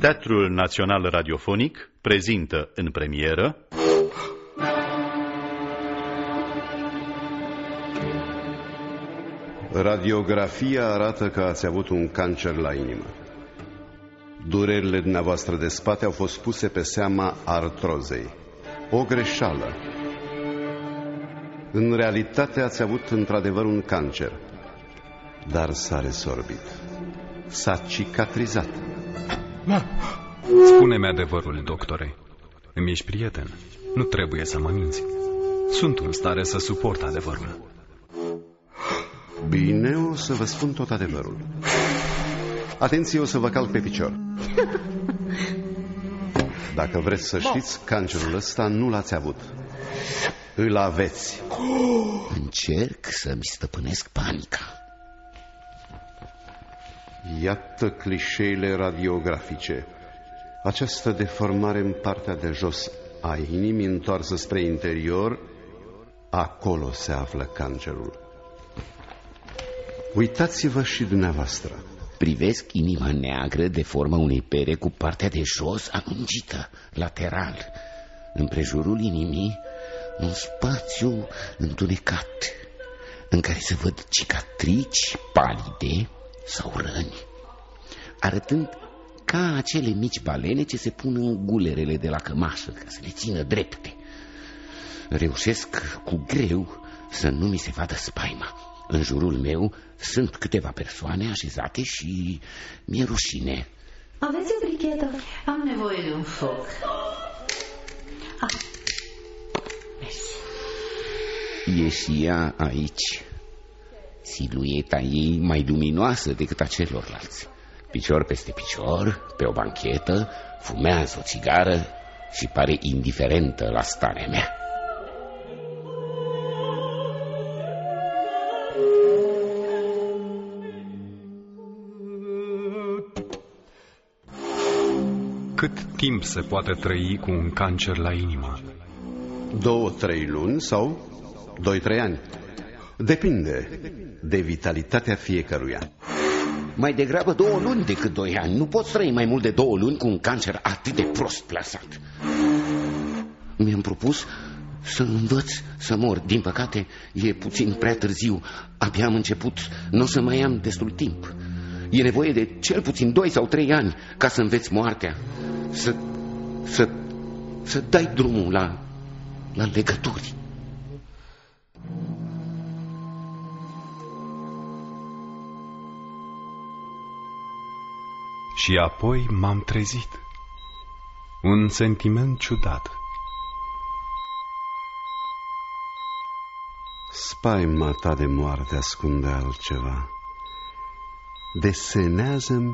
Teatrul Național Radiofonic prezintă în premieră Radiografia arată că ați avut un cancer la inimă. Durerile dumneavoastră de spate au fost puse pe seama artrozei. O greșeală. În realitate ați avut într-adevăr un cancer, dar s-a resorbit. S-a cicatrizat. Spune-mi adevărul, doctore. Îmi ești prieten. Nu trebuie să mă minți. Sunt în stare să suport adevărul. Bine, o să vă spun tot adevărul. Atenție, o să vă calc pe picior. Dacă vreți să știți, cancerul ăsta nu l-ați avut. Îl aveți. Încerc să-mi stăpânesc panica. Iată clișeile radiografice. Această deformare în partea de jos a inimii întoarsă spre interior, acolo se află cancerul. Uitați-vă și dumneavoastră. Privesc inima neagră de forma unei pere cu partea de jos alungită, lateral. Împrejurul inimii, un spațiu întunecat, în care se văd cicatrici palide sau răni, arătând ca acele mici balene ce se pun în gulerele de la cămașă ca să le țină drepte. Reușesc cu greu să nu mi se vadă spaima. În jurul meu sunt câteva persoane așezate și mi-e rușine. Aveți o brichetă? Am nevoie de un foc. Ah. Mersi. E și ea aici. Silueta ei mai luminoasă decât a celorlalți. Picior peste picior, pe o banchetă, fumează o țigară și pare indiferentă la starea mea. Cât timp se poate trăi cu un cancer la inimă? Două, trei luni sau doi, trei ani. Depinde de vitalitatea fiecăruia. Mai degrabă două luni decât doi ani. Nu pot trăi mai mult de două luni cu un cancer atât de prost plasat. Mi-am propus să învăț să mor. Din păcate, e puțin prea târziu. Abia am început, nu o să mai am destul timp. E nevoie de cel puțin doi sau trei ani ca să înveți moartea. Să, să, să dai drumul la, la legături. Și apoi m-am trezit. Un sentiment ciudat. Spaima ta de moarte ascunde altceva. Desenează-mi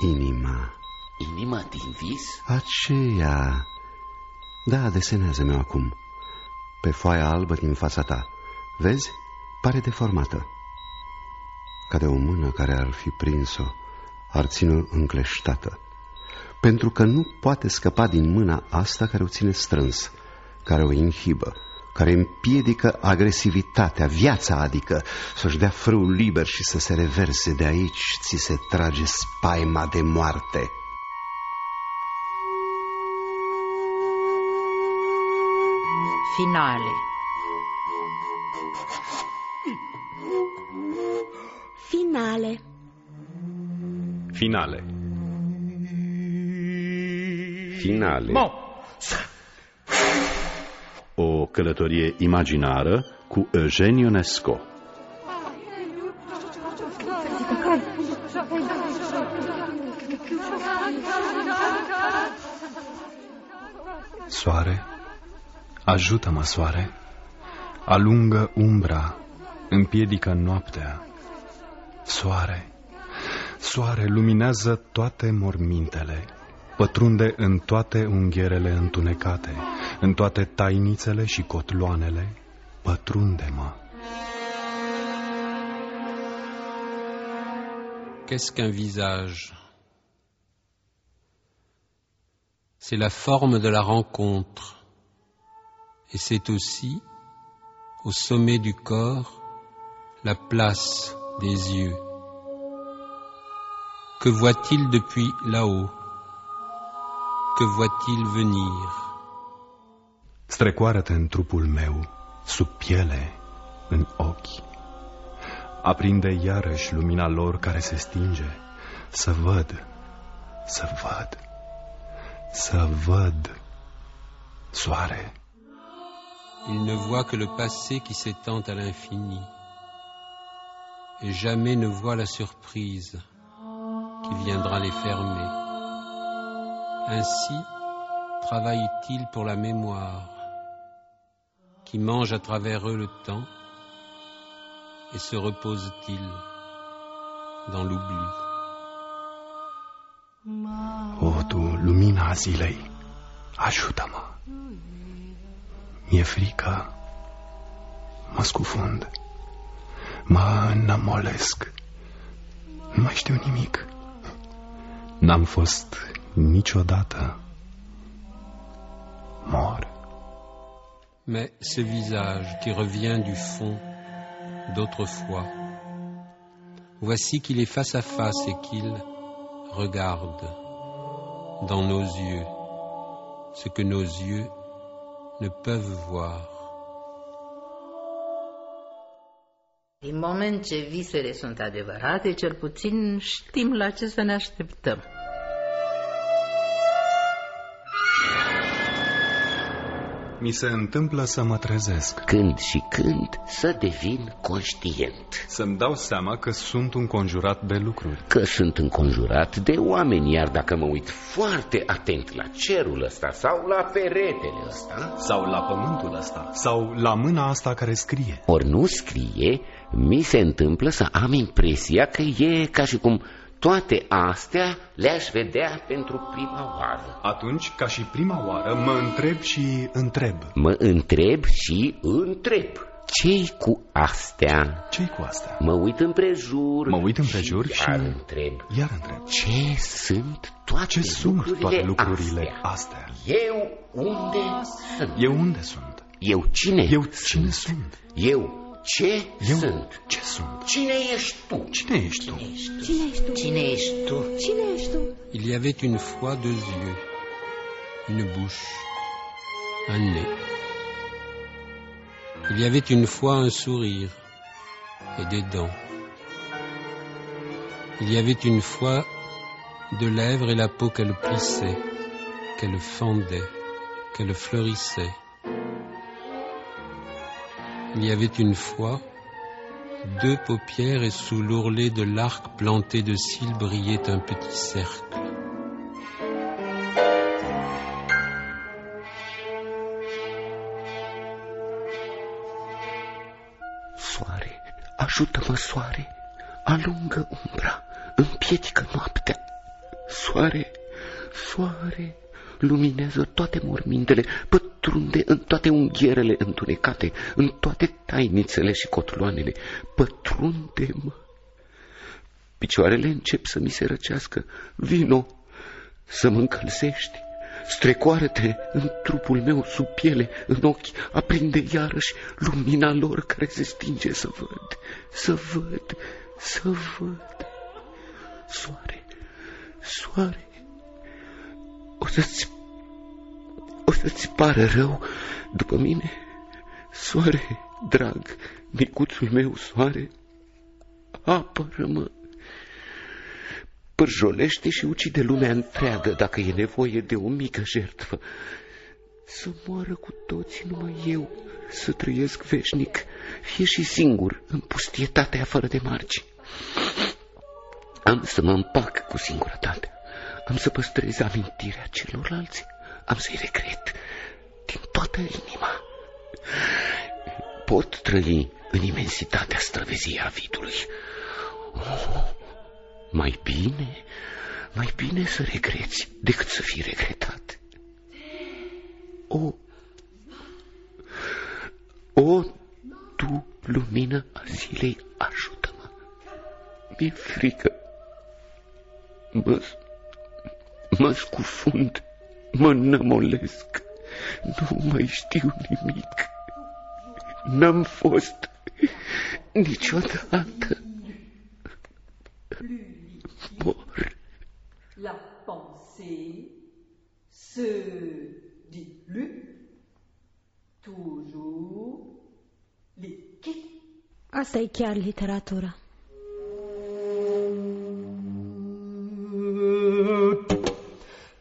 inima. Inima din vis? Aceea. Da, desenează-mi acum. Pe foaia albă din fața ta. Vezi? Pare deformată. Ca de o mână care ar fi prins-o, ar ține-o încleștată. Pentru că nu poate scăpa din mâna asta care o ține strâns, care o inhibă, care împiedică agresivitatea, viața adică, să-și dea frâul liber și să se reverse. De aici ți se trage spaima de moarte. Finale. Finale. Finale. Finale. O călătorie imaginară cu Eugene Ionesco. Soare, ajută-mă, soare. Alungă umbra, împiedică noaptea. Soare, soare, luminează toate mormintele, pătrunde în toate unghierele întunecate, în toate tainițele și cotloanele, pătrunde-mă. Qu'est-ce qu'un visage C'est la forme de la rencontre et c'est aussi, au sommet du corps, la place des yeux. Que voit-il depuis là-haut? Que voit-il venir? Strecoară-te în trupul meu, sub piele, în ochi. Aprinde iarăși lumina lor care se stinge, să văd, să văd, să văd soare. Il ne voit que le passé qui s'étend à l'infini, et jamais ne voit la surprise qui viendra les fermer. Ainsi travaille-t-il pour la mémoire, qui mange à travers eux le temps, et se repose-t-il dans l'oubli. Tu, lumina zilei, ajută-mă! Mi-e frică, mă scufund, nu mai nimic. N-am fost niciodată. Mor. Mais ce visage qui revient du fond d'autrefois, voici qu'il est face à face et qu'il regarde dans nos yeux ce que nos yeux ne peuvent voir. Din moment ce visele sunt adevărate, cel puțin știm la ce să ne așteptăm. Mi se întâmplă să mă trezesc, Când și când să devin conștient să-mi dau seama că sunt înconjurat de lucruri. că sunt înconjurat de oameni, iar dacă mă uit foarte atent la cerul ăsta sau la peretele ăsta, Sau la pământul ăsta, sau la mâna asta care scrie. ori nu scrie, mi se întâmplă să am impresia că e ca și cum toate astea le-aș vedea pentru prima oară. Atunci, ca și prima oară, mă întreb și întreb. Mă întreb și întreb. Ce-i cu astea? ce cu asta? Mă uit împrejur Mă uit împrejur și- iar întreb. Iar întreb. Ce sunt toate Ce sunt lucrurile toate lucrurile astea? astea? Eu unde sunt? Eu unde sunt? Eu cine? Eu cine sunt? Eu ce Eu sunt? ce sunt? Cine ești tu? Cine ești tu? Cine ești tu? Cine ești tu? Cine ești tu? Il y avait une fois deux yeux, une bouche, un nez. Il y avait une fois un sourire et des dents. Il y avait une fois de lèvres et la peau qu'elle plissait, qu'elle fendait, qu'elle fleurissait. Il y avait une fois deux paupières et sous l'ourlet de l'arc planté de cils brillait un petit cercle. Soare, ajută-mă, soare, alungă umbra, împiedică noaptea. Soare, soare, luminează toate mormintele, pătrunde în toate unghierele întunecate, în toate tainițele și cotloanele, pătrunde-mă. Picioarele încep să mi se răcească, vino să mă încălzești. Strecoară-te în trupul meu sub piele, în ochi, aprinde iarăși lumina lor care se stinge să văd, să văd, să văd. Soare, soare, o să-ți, o să-ți pară rău după mine? Soare, drag, micuțul meu, soare, apără-mă. Pârjolește și ucide lumea întreagă dacă e nevoie de o mică jertfă. Să moară cu toți numai eu, să trăiesc veșnic, fie și singur, în pustietatea fără de margini. Am să mă împac cu singurătatea, am să păstrez amintirea celorlalți, am să-i regret din toată inima. Pot trăi în imensitatea străveziei a vidului. Oh, mai bine, mai bine să regreți decât să fii regretat. O, o, tu, lumină a zilei, ajută-mă. Mi-e frică. Mă, mă scufund, mă nămolesc. Nu mai știu nimic. N-am fost niciodată. Mor. La pensée se Se dit lu. Toujours lichid. Asta e chiar literatură.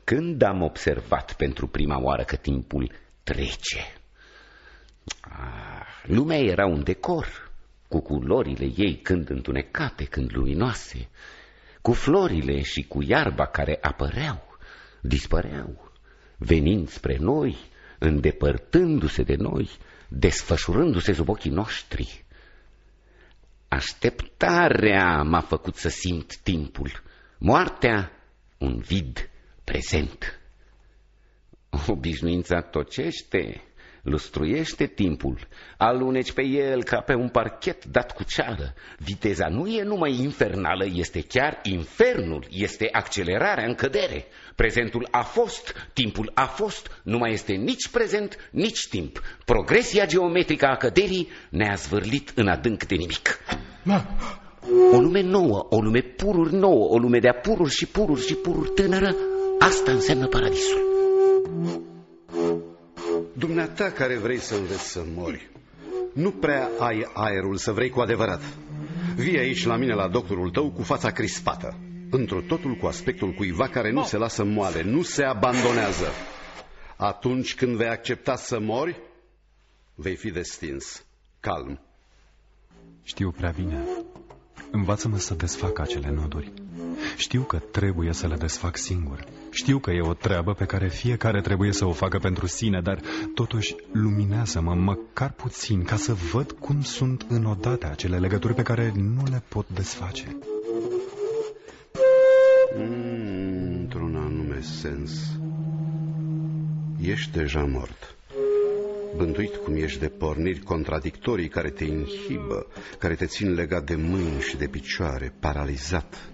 Când am observat pentru prima oară că timpul trece? Ah, lumea era un decor, cu culorile ei când întunecate, când luminoase, cu florile și cu iarba care apăreau, dispăreau, venind spre noi, îndepărtându-se de noi, desfășurându-se sub ochii noștri. Așteptarea m-a făcut să simt timpul, moartea un vid prezent. Obișnuința tocește, lustruiește timpul, aluneci pe el ca pe un parchet dat cu ceară. Viteza nu e numai infernală, este chiar infernul, este accelerarea în cădere. Prezentul a fost, timpul a fost, nu mai este nici prezent, nici timp. Progresia geometrică a căderii ne-a zvârlit în adânc de nimic. O lume nouă, o lume pururi nouă, o lume de-a pururi și pururi și pururi tânără, asta înseamnă paradisul. Dumneata care vrei să înveți să mori, nu prea ai aerul să vrei cu adevărat. Vii aici la mine la doctorul tău cu fața crispată, într totul cu aspectul cuiva care nu se lasă moale, nu se abandonează. Atunci când vei accepta să mori, vei fi destins, calm. Știu prea bine. Învață-mă să desfac acele noduri. Știu că trebuie să le desfac singur. Știu că e o treabă pe care fiecare trebuie să o facă pentru sine, dar totuși luminează-mă măcar puțin ca să văd cum sunt înodate acele legături pe care nu le pot desface. Mm, într-un anume sens, ești deja mort. Bântuit cum ești de porniri contradictorii care te inhibă, care te țin legat de mâini și de picioare, paralizat.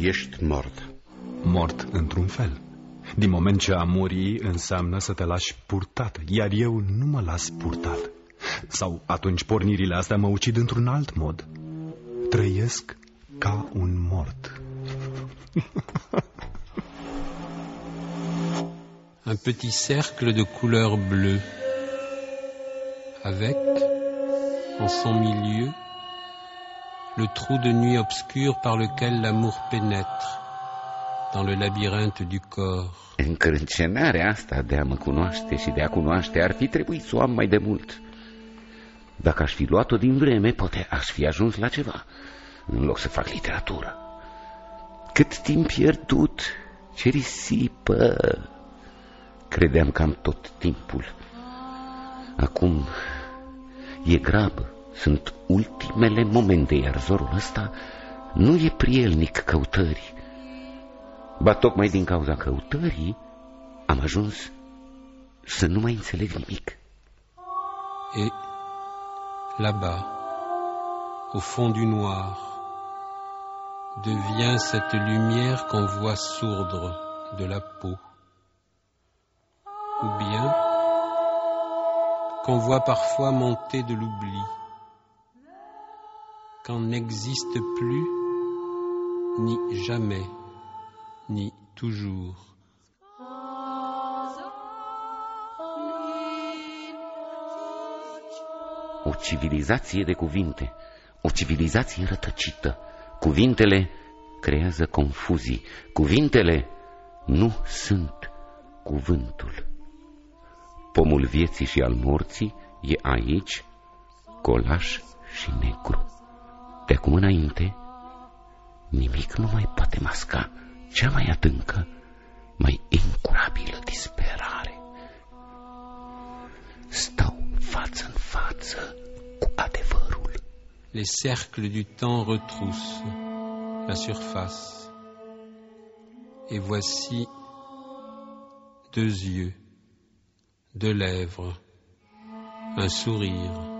Ești mort. Mort într-un fel. Din moment ce a muri înseamnă să te lași purtat, iar eu nu mă las purtat. Sau atunci pornirile astea mă ucid într-un alt mod. Trăiesc ca un mort. Un petit cercle de couleur bleue, avec, en son milieu, le trou de nuit obscur par lequel l'amour pénètre dans le labyrinthe du corps. Încrâncenarea asta de a mă cunoaște și de a cunoaște ar fi trebuit să o am mai de mult. Dacă aș fi luat-o din vreme, poate aș fi ajuns la ceva, în loc să fac literatură. Cât timp pierdut, ce risipă! Credeam că am tot timpul. Acum e grabă, sunt ultimele momente, iar zorul ăsta nu e prielnic căutării. Ba tocmai din cauza căutării am ajuns să nu mai înțeleg nimic. Et là-bas, au fond du noir, devient cette lumière qu'on voit sourdre de la peau. Ou bien qu'on voit parfois monter de l'oubli, quand n'existe plus ni jamais, ni toujours. O civilizație de cuvinte, o civilizație rătăcită. Cuvintele creează confuzii. Cuvintele nu sunt cuvântul. Pomul vieții și al morții e aici, colaș și negru. De acum înainte, nimic nu mai poate masca cea mai adâncă, mai incurabilă disperare. Stau față în față cu adevărul. Les cercles du temps retroussent la surface. Et voici deux yeux, deux lèvres, un sourire.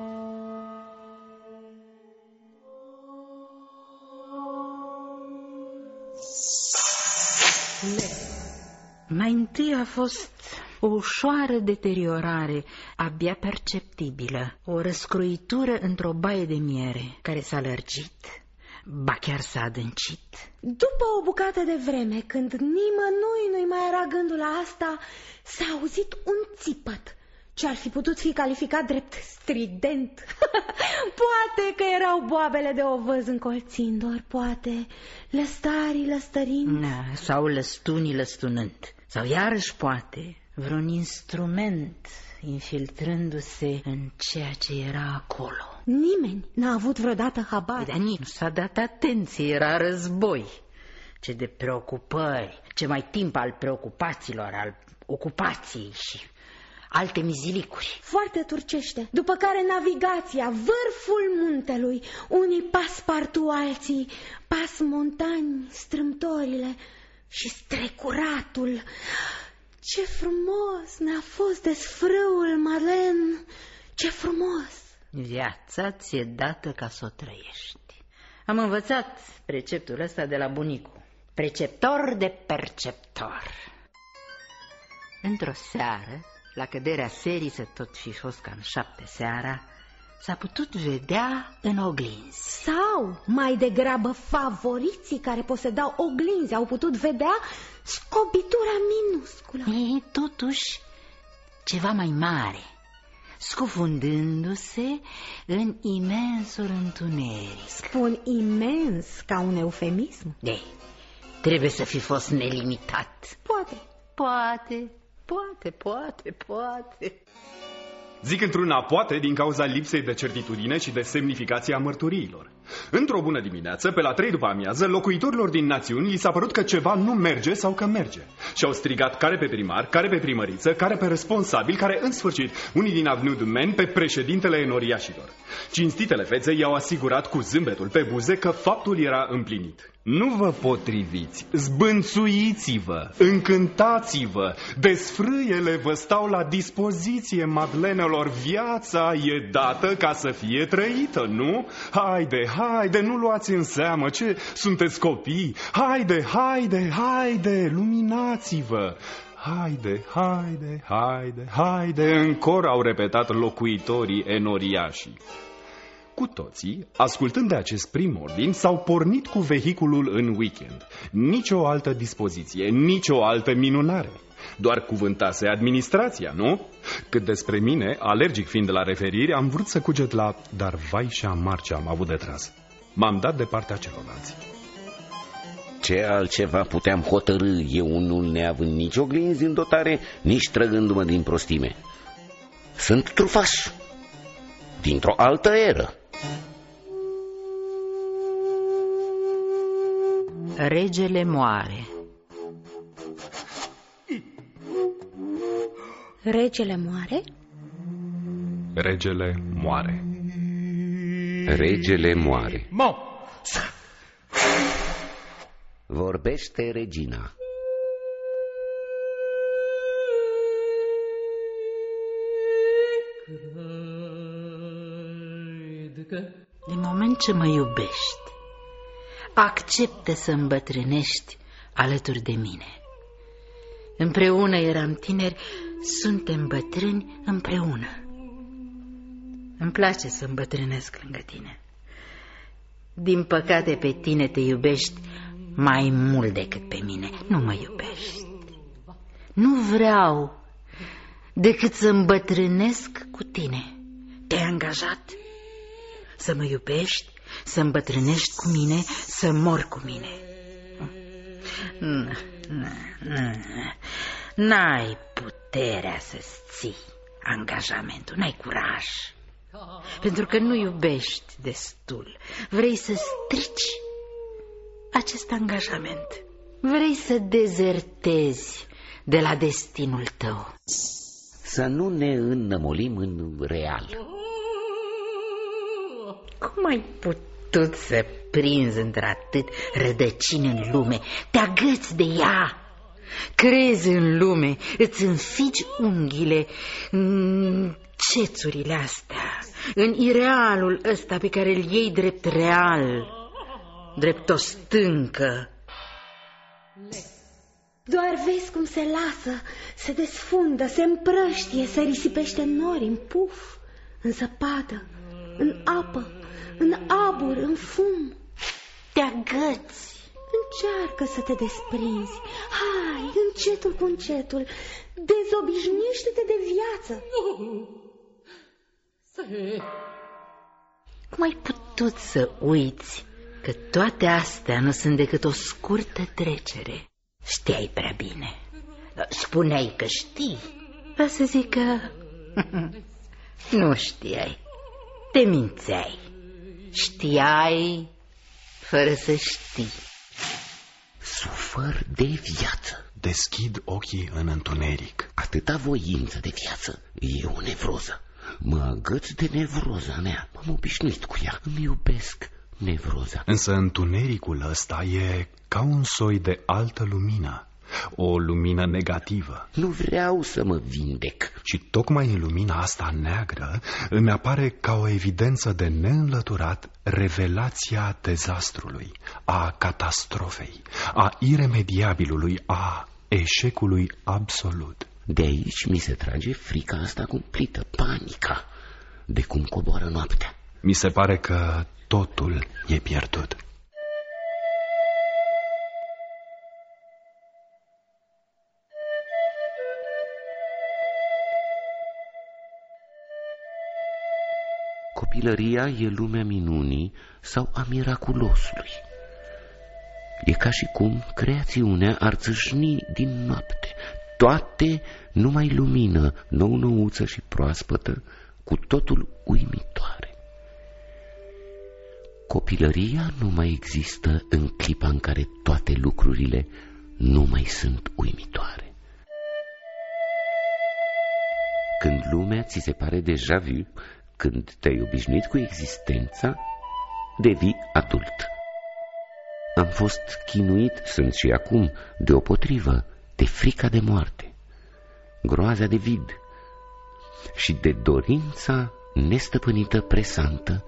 Mai întâi a fost o ușoară deteriorare, abia perceptibilă, o răscruitură într-o baie de miere care s-a lărgit, ba chiar s-a adâncit. După o bucată de vreme, când nimănui nu-i mai era gândul la asta, s-a auzit un țipăt ce ar fi putut fi calificat drept strident. poate că erau boabele de ovăz încolțind, ori poate lăstarii lăstărind. Na, sau lăstunii lăstunând. Sau iarăși poate vreun instrument infiltrându-se în ceea ce era acolo. Nimeni n-a avut vreodată habar. Dar nici nu s-a dat atenție, era război. Ce de preocupări, ce mai timp al preocupațiilor, al ocupației și alte mizilicuri. Foarte turcește. După care navigația, vârful muntelui, unii pas partu alții, pas montani, strâmtorile și strecuratul. Ce frumos ne-a fost desfrâul, Malen, ce frumos! Viața ți-e dată ca să o trăiești. Am învățat preceptul ăsta de la bunicu. Preceptor de perceptor. Într-o seară, la căderea serii să tot fi fost cam șapte seara, s-a putut vedea în oglinzi. Sau, mai degrabă, favoriții care posedau oglinzi au putut vedea scobitura minusculă. E, totuși, ceva mai mare, scufundându-se în imensul întuneric. Spun imens ca un eufemism? De, trebuie să fi fost nelimitat. Poate. Poate, poate, poate, poate. Zic într-una poate din cauza lipsei de certitudine și de semnificație a mărturiilor. Într-o bună dimineață, pe la trei după amiază, locuitorilor din națiuni li s-a părut că ceva nu merge sau că merge. Și au strigat care pe primar, care pe primăriță, care pe responsabil, care în sfârșit, unii din Avnu Men, pe președintele enoriașilor. Cinstitele fețe i-au asigurat cu zâmbetul pe buze că faptul era împlinit. Nu vă potriviți, zbânțuiți-vă, încântați-vă, desfrâiele vă stau la dispoziție, madlenelor, viața e dată ca să fie trăită, nu? Haide, haide, nu luați în seamă, ce sunteți copii? Haide, haide, haide, luminați-vă! Haide, haide, haide, haide, în cor au repetat locuitorii enoriașii. Cu toții, ascultând de acest prim ordin, s-au pornit cu vehiculul în weekend. Nici o altă dispoziție, nici o altă minunare. Doar cuvântase administrația, nu? Cât despre mine, alergic fiind la referiri, am vrut să cuget la dar vai și amar ce am avut de tras. M-am dat de partea celorlalți. Ce altceva puteam hotărâ eu unul neavând nici oglinzi în dotare, nici trăgându-mă din prostime. Sunt trufaș, dintr-o altă eră. Regele moare. Regele moare? Regele moare. Regele moare. Mo! Vorbește regina. Din moment ce mă iubești, acceptă să îmbătrânești alături de mine. Împreună eram tineri, suntem bătrâni împreună. Îmi place să îmbătrânesc lângă tine. Din păcate pe tine te iubești mai mult decât pe mine. Nu mă iubești. Nu vreau decât să îmbătrânesc cu tine. Te-ai angajat să mă iubești, să îmbătrânești cu mine, să mor cu mine. N-ai puterea să-ți ții angajamentul, n-ai curaj. Pentru că nu iubești destul. Vrei să strici acest angajament. Vrei să dezertezi de la destinul tău. Să nu ne înnămolim în real. Cum ai putut să prinzi într-atât rădăcini în lume? Te agăți de ea. Crezi în lume, îți înfigi unghiile în cețurile astea, în irealul ăsta pe care îl iei drept real, drept o stâncă. Doar vezi cum se lasă, se desfundă, se împrăștie, se risipește în nori, în puf, în zăpadă, în apă, în abur, în fum. te agăți. Încearcă să te desprinzi. Hai, încetul cu încetul. Dezobișnuiește-te de viață. Cum ai putut să uiți că toate astea nu sunt decât o scurtă trecere? Știai prea bine. Spuneai că știi. Vreau să zic că nu știai. Te mințeai. Știai fără să știi. Sufăr de viață. Deschid ochii în întuneric. Atâta voință de viață e o nevroză. Mă agăț de nevroza mea. M-am obișnuit cu ea. Îmi iubesc nevroza. Însă întunericul ăsta e ca un soi de altă lumină. O lumină negativă. Nu vreau să mă vindec. Și tocmai în lumina asta neagră îmi apare ca o evidență de neînlăturat revelația dezastrului, a catastrofei, a iremediabilului, a eșecului absolut. De aici mi se trage frica asta cumplită, panica, de cum coboară noaptea. Mi se pare că totul e pierdut. Copilăria e lumea minunii sau a miraculosului. E ca și cum creațiunea ar țâșni din noapte, toate numai lumină, nou-nouță și proaspătă, cu totul uimitoare. Copilăria nu mai există în clipa în care toate lucrurile nu mai sunt uimitoare. Când lumea ți se pare deja vu, când te-ai obișnuit cu existența, devii adult. Am fost chinuit, sunt și acum, deopotrivă, de frica de moarte, groaza de vid și de dorința nestăpânită presantă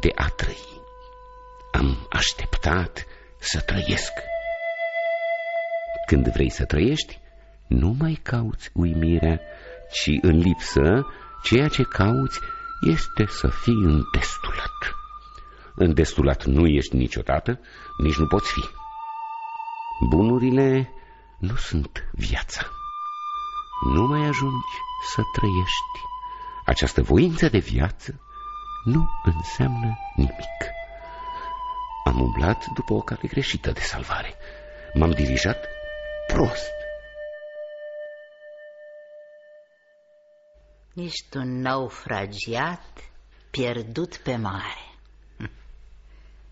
de a trăi. Am așteptat să trăiesc. Când vrei să trăiești, nu mai cauți uimirea, ci în lipsă ceea ce cauți este să fii îndestulat. Îndestulat nu ești niciodată, nici nu poți fi. Bunurile nu sunt viața. Nu mai ajungi să trăiești. Această voință de viață nu înseamnă nimic. Am umblat după o cale greșită de salvare. M-am dirijat prost. Ești un naufragiat pierdut pe mare.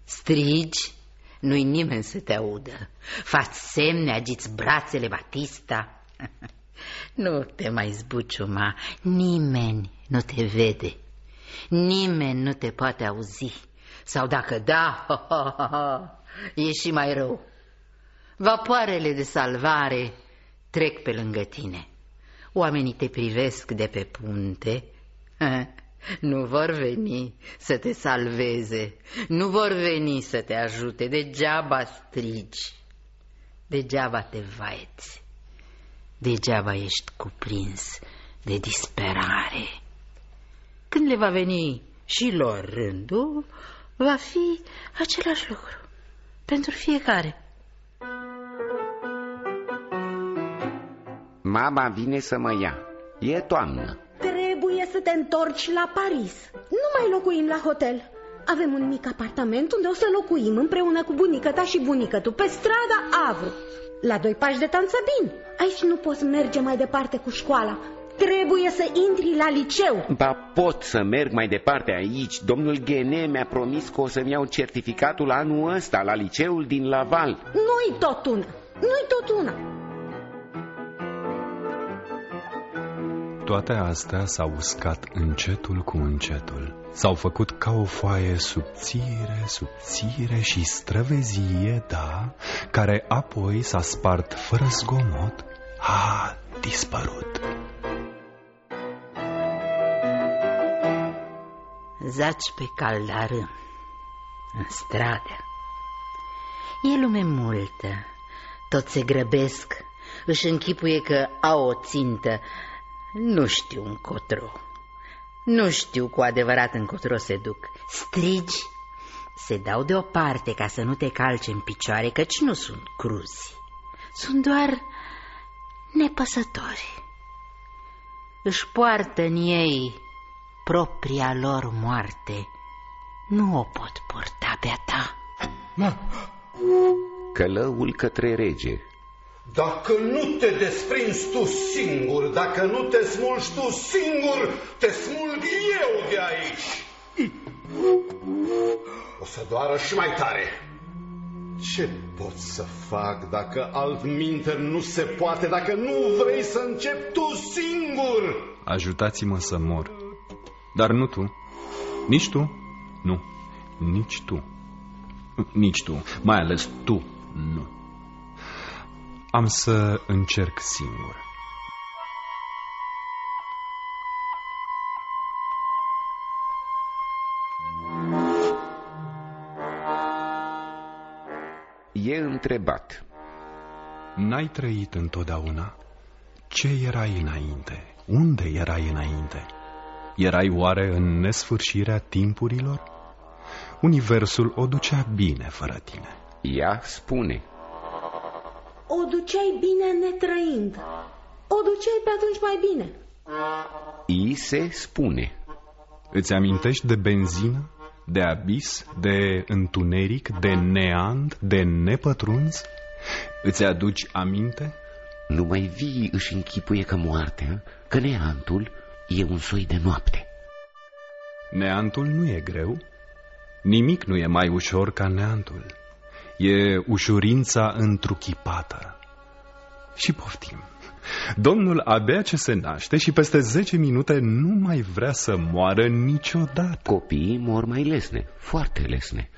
Strigi, nu-i nimeni să te audă. Faci semne, agiți brațele, Batista. Nu te mai zbuciuma, nimeni nu te vede, nimeni nu te poate auzi. Sau dacă da, e și mai rău. Vapoarele de salvare trec pe lângă tine. Oamenii te privesc de pe punte, nu vor veni să te salveze, nu vor veni să te ajute, degeaba strigi, degeaba te vaeți, degeaba ești cuprins de disperare. Când le va veni și lor rândul, va fi același lucru pentru fiecare. Mama vine să mă ia. E toamnă. Trebuie să te întorci la Paris. Nu mai locuim la hotel. Avem un mic apartament unde o să locuim împreună cu bunica ta și bunica tu pe strada Avru. La doi pași de Tanțăbin. Aici nu poți merge mai departe cu școala. Trebuie să intri la liceu. Ba pot să merg mai departe aici. Domnul Ghene mi-a promis că o să-mi iau certificatul anul ăsta la liceul din Laval. Nu-i tot una. Nu-i tot una. Toate astea s-au uscat încetul cu încetul. S-au făcut ca o foaie subțire, subțire și străvezie, da, care apoi s-a spart fără zgomot, a dispărut. Zaci pe caldarâm, în stradă. E lume multă, toți se grăbesc, își închipuie că au o țintă, nu știu încotro. Nu știu cu adevărat încotro se duc. Strigi, se dau deoparte ca să nu te calce în picioare, căci nu sunt cruzi. Sunt doar nepăsători. Își poartă în ei propria lor moarte. Nu o pot purta pe-a ta. Călăul către rege. Dacă nu te desprinzi tu singur, dacă nu te smulgi tu singur, te smulg eu de aici. O să doară și mai tare. Ce pot să fac dacă altminte nu se poate, dacă nu vrei să începi tu singur? Ajutați-mă să mor. Dar nu tu. Nici tu. Nu. Nici tu. Nici tu. Mai ales tu. Nu. Am să încerc singur. E întrebat. N-ai trăit întotdeauna? Ce erai înainte? Unde erai înainte? Erai oare în nesfârșirea timpurilor? Universul o ducea bine fără tine. Ea spune. O duceai bine netrăind. O duceai pe atunci mai bine. I se spune. Îți amintești de benzină, de abis, de întuneric, de neant, de nepătruns? Îți aduci aminte? Numai vii își închipuie că moartea, că neantul e un soi de noapte. Neantul nu e greu. Nimic nu e mai ușor ca neantul. E ușurința întruchipată. Și poftim. Domnul abia ce se naște și peste zece minute nu mai vrea să moară niciodată. Copiii mor mai lesne, foarte lesne.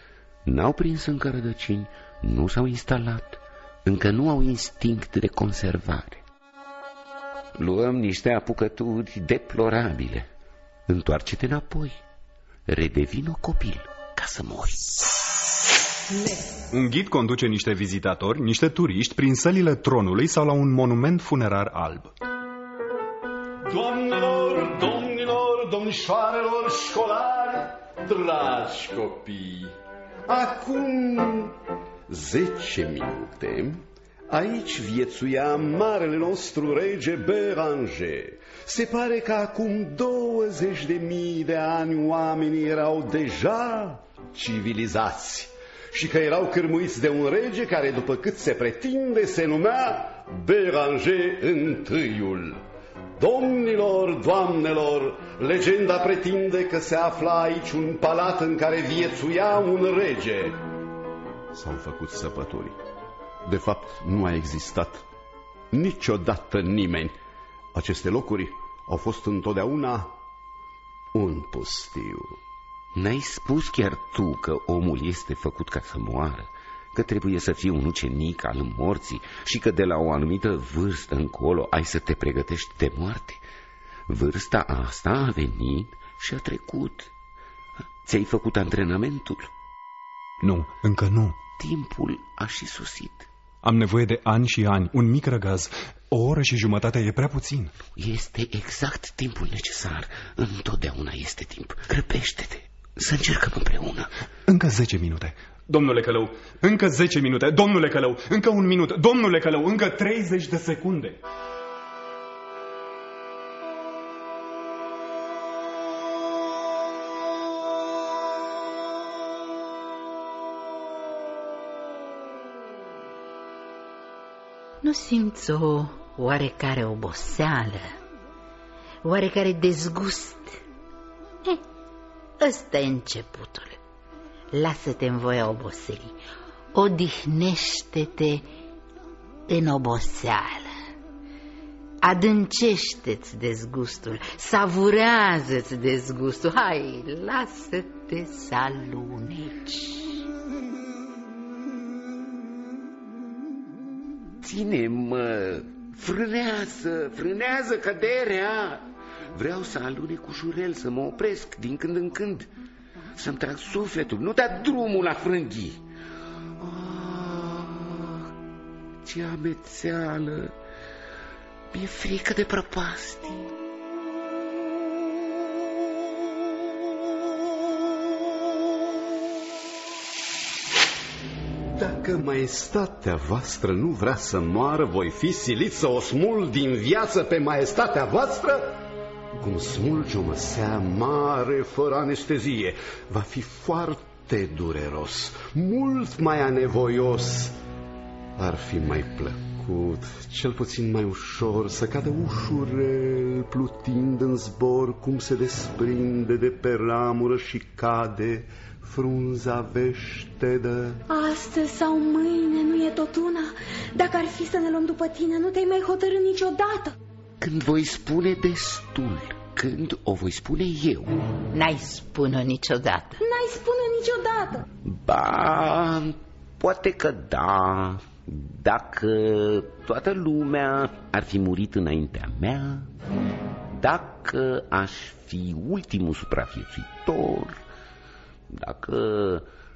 N-au prins încă rădăcini, nu s-au instalat, încă nu au instinct de conservare. Luăm niște apucături deplorabile. Întoarce-te înapoi. Redevin o copil ca să mori. Un ghid conduce niște vizitatori, niște turiști, prin sălile tronului sau la un monument funerar alb. Doamnelor, domnilor, domnișoarelor, școlari, dragi copii, acum zece minute aici viețuia marele nostru rege Beranger. Se pare că acum 20 de mii de ani oamenii erau deja civilizați și că erau cârmuiți de un rege care, după cât se pretinde, se numea Beranger întâiul. Domnilor, doamnelor, legenda pretinde că se afla aici un palat în care viețuia un rege. S-au făcut săpături. De fapt, nu a existat niciodată nimeni. Aceste locuri au fost întotdeauna un pustiu. N-ai spus chiar tu că omul este făcut ca să moară, că trebuie să fie un ucenic al morții și că de la o anumită vârstă încolo ai să te pregătești de moarte? Vârsta asta a venit și a trecut. Ți-ai făcut antrenamentul? Nu, încă nu. Timpul a și sosit. Am nevoie de ani și ani, un mic răgaz. O oră și jumătate e prea puțin. Este exact timpul necesar. Întotdeauna este timp. Răpește-te. Să încercăm împreună. Încă zece minute. Domnule Călău, încă zece minute. Domnule Călău, încă un minut. Domnule Călău, încă 30 de secunde. Nu simți o oarecare oboseală, oarecare dezgust? Eh, ăsta e începutul. Lasă-te în voia oboselii. Odihnește-te în oboseală. Adâncește-ți dezgustul, savurează-ți dezgustul. Hai, lasă-te să aluneci. Ține-mă, frânează, frânează căderea. Vreau să alune cu jurel, să mă opresc din când în când, să-mi trag sufletul, nu da drumul la frânghii. Oh, ce amețeală, mi-e frică de prăpastii. Dacă maestatea voastră nu vrea să moară, voi fi silit să o smul din viață pe maestatea voastră? Cum smulge o măsea mare fără anestezie, va fi foarte dureros, mult mai anevoios. Ar fi mai plăcut, cel puțin mai ușor, să cadă ușurel, plutind în zbor, cum se desprinde de pe ramură și cade frunza veștedă. Astăzi sau mâine nu e tot una. Dacă ar fi să ne luăm după tine, nu te-ai mai hotărât niciodată. Când voi spune destul, când o voi spune eu. N-ai spune niciodată. N-ai spune niciodată. Ba, poate că da, dacă toată lumea ar fi murit înaintea mea, dacă aș fi ultimul supraviețuitor, dacă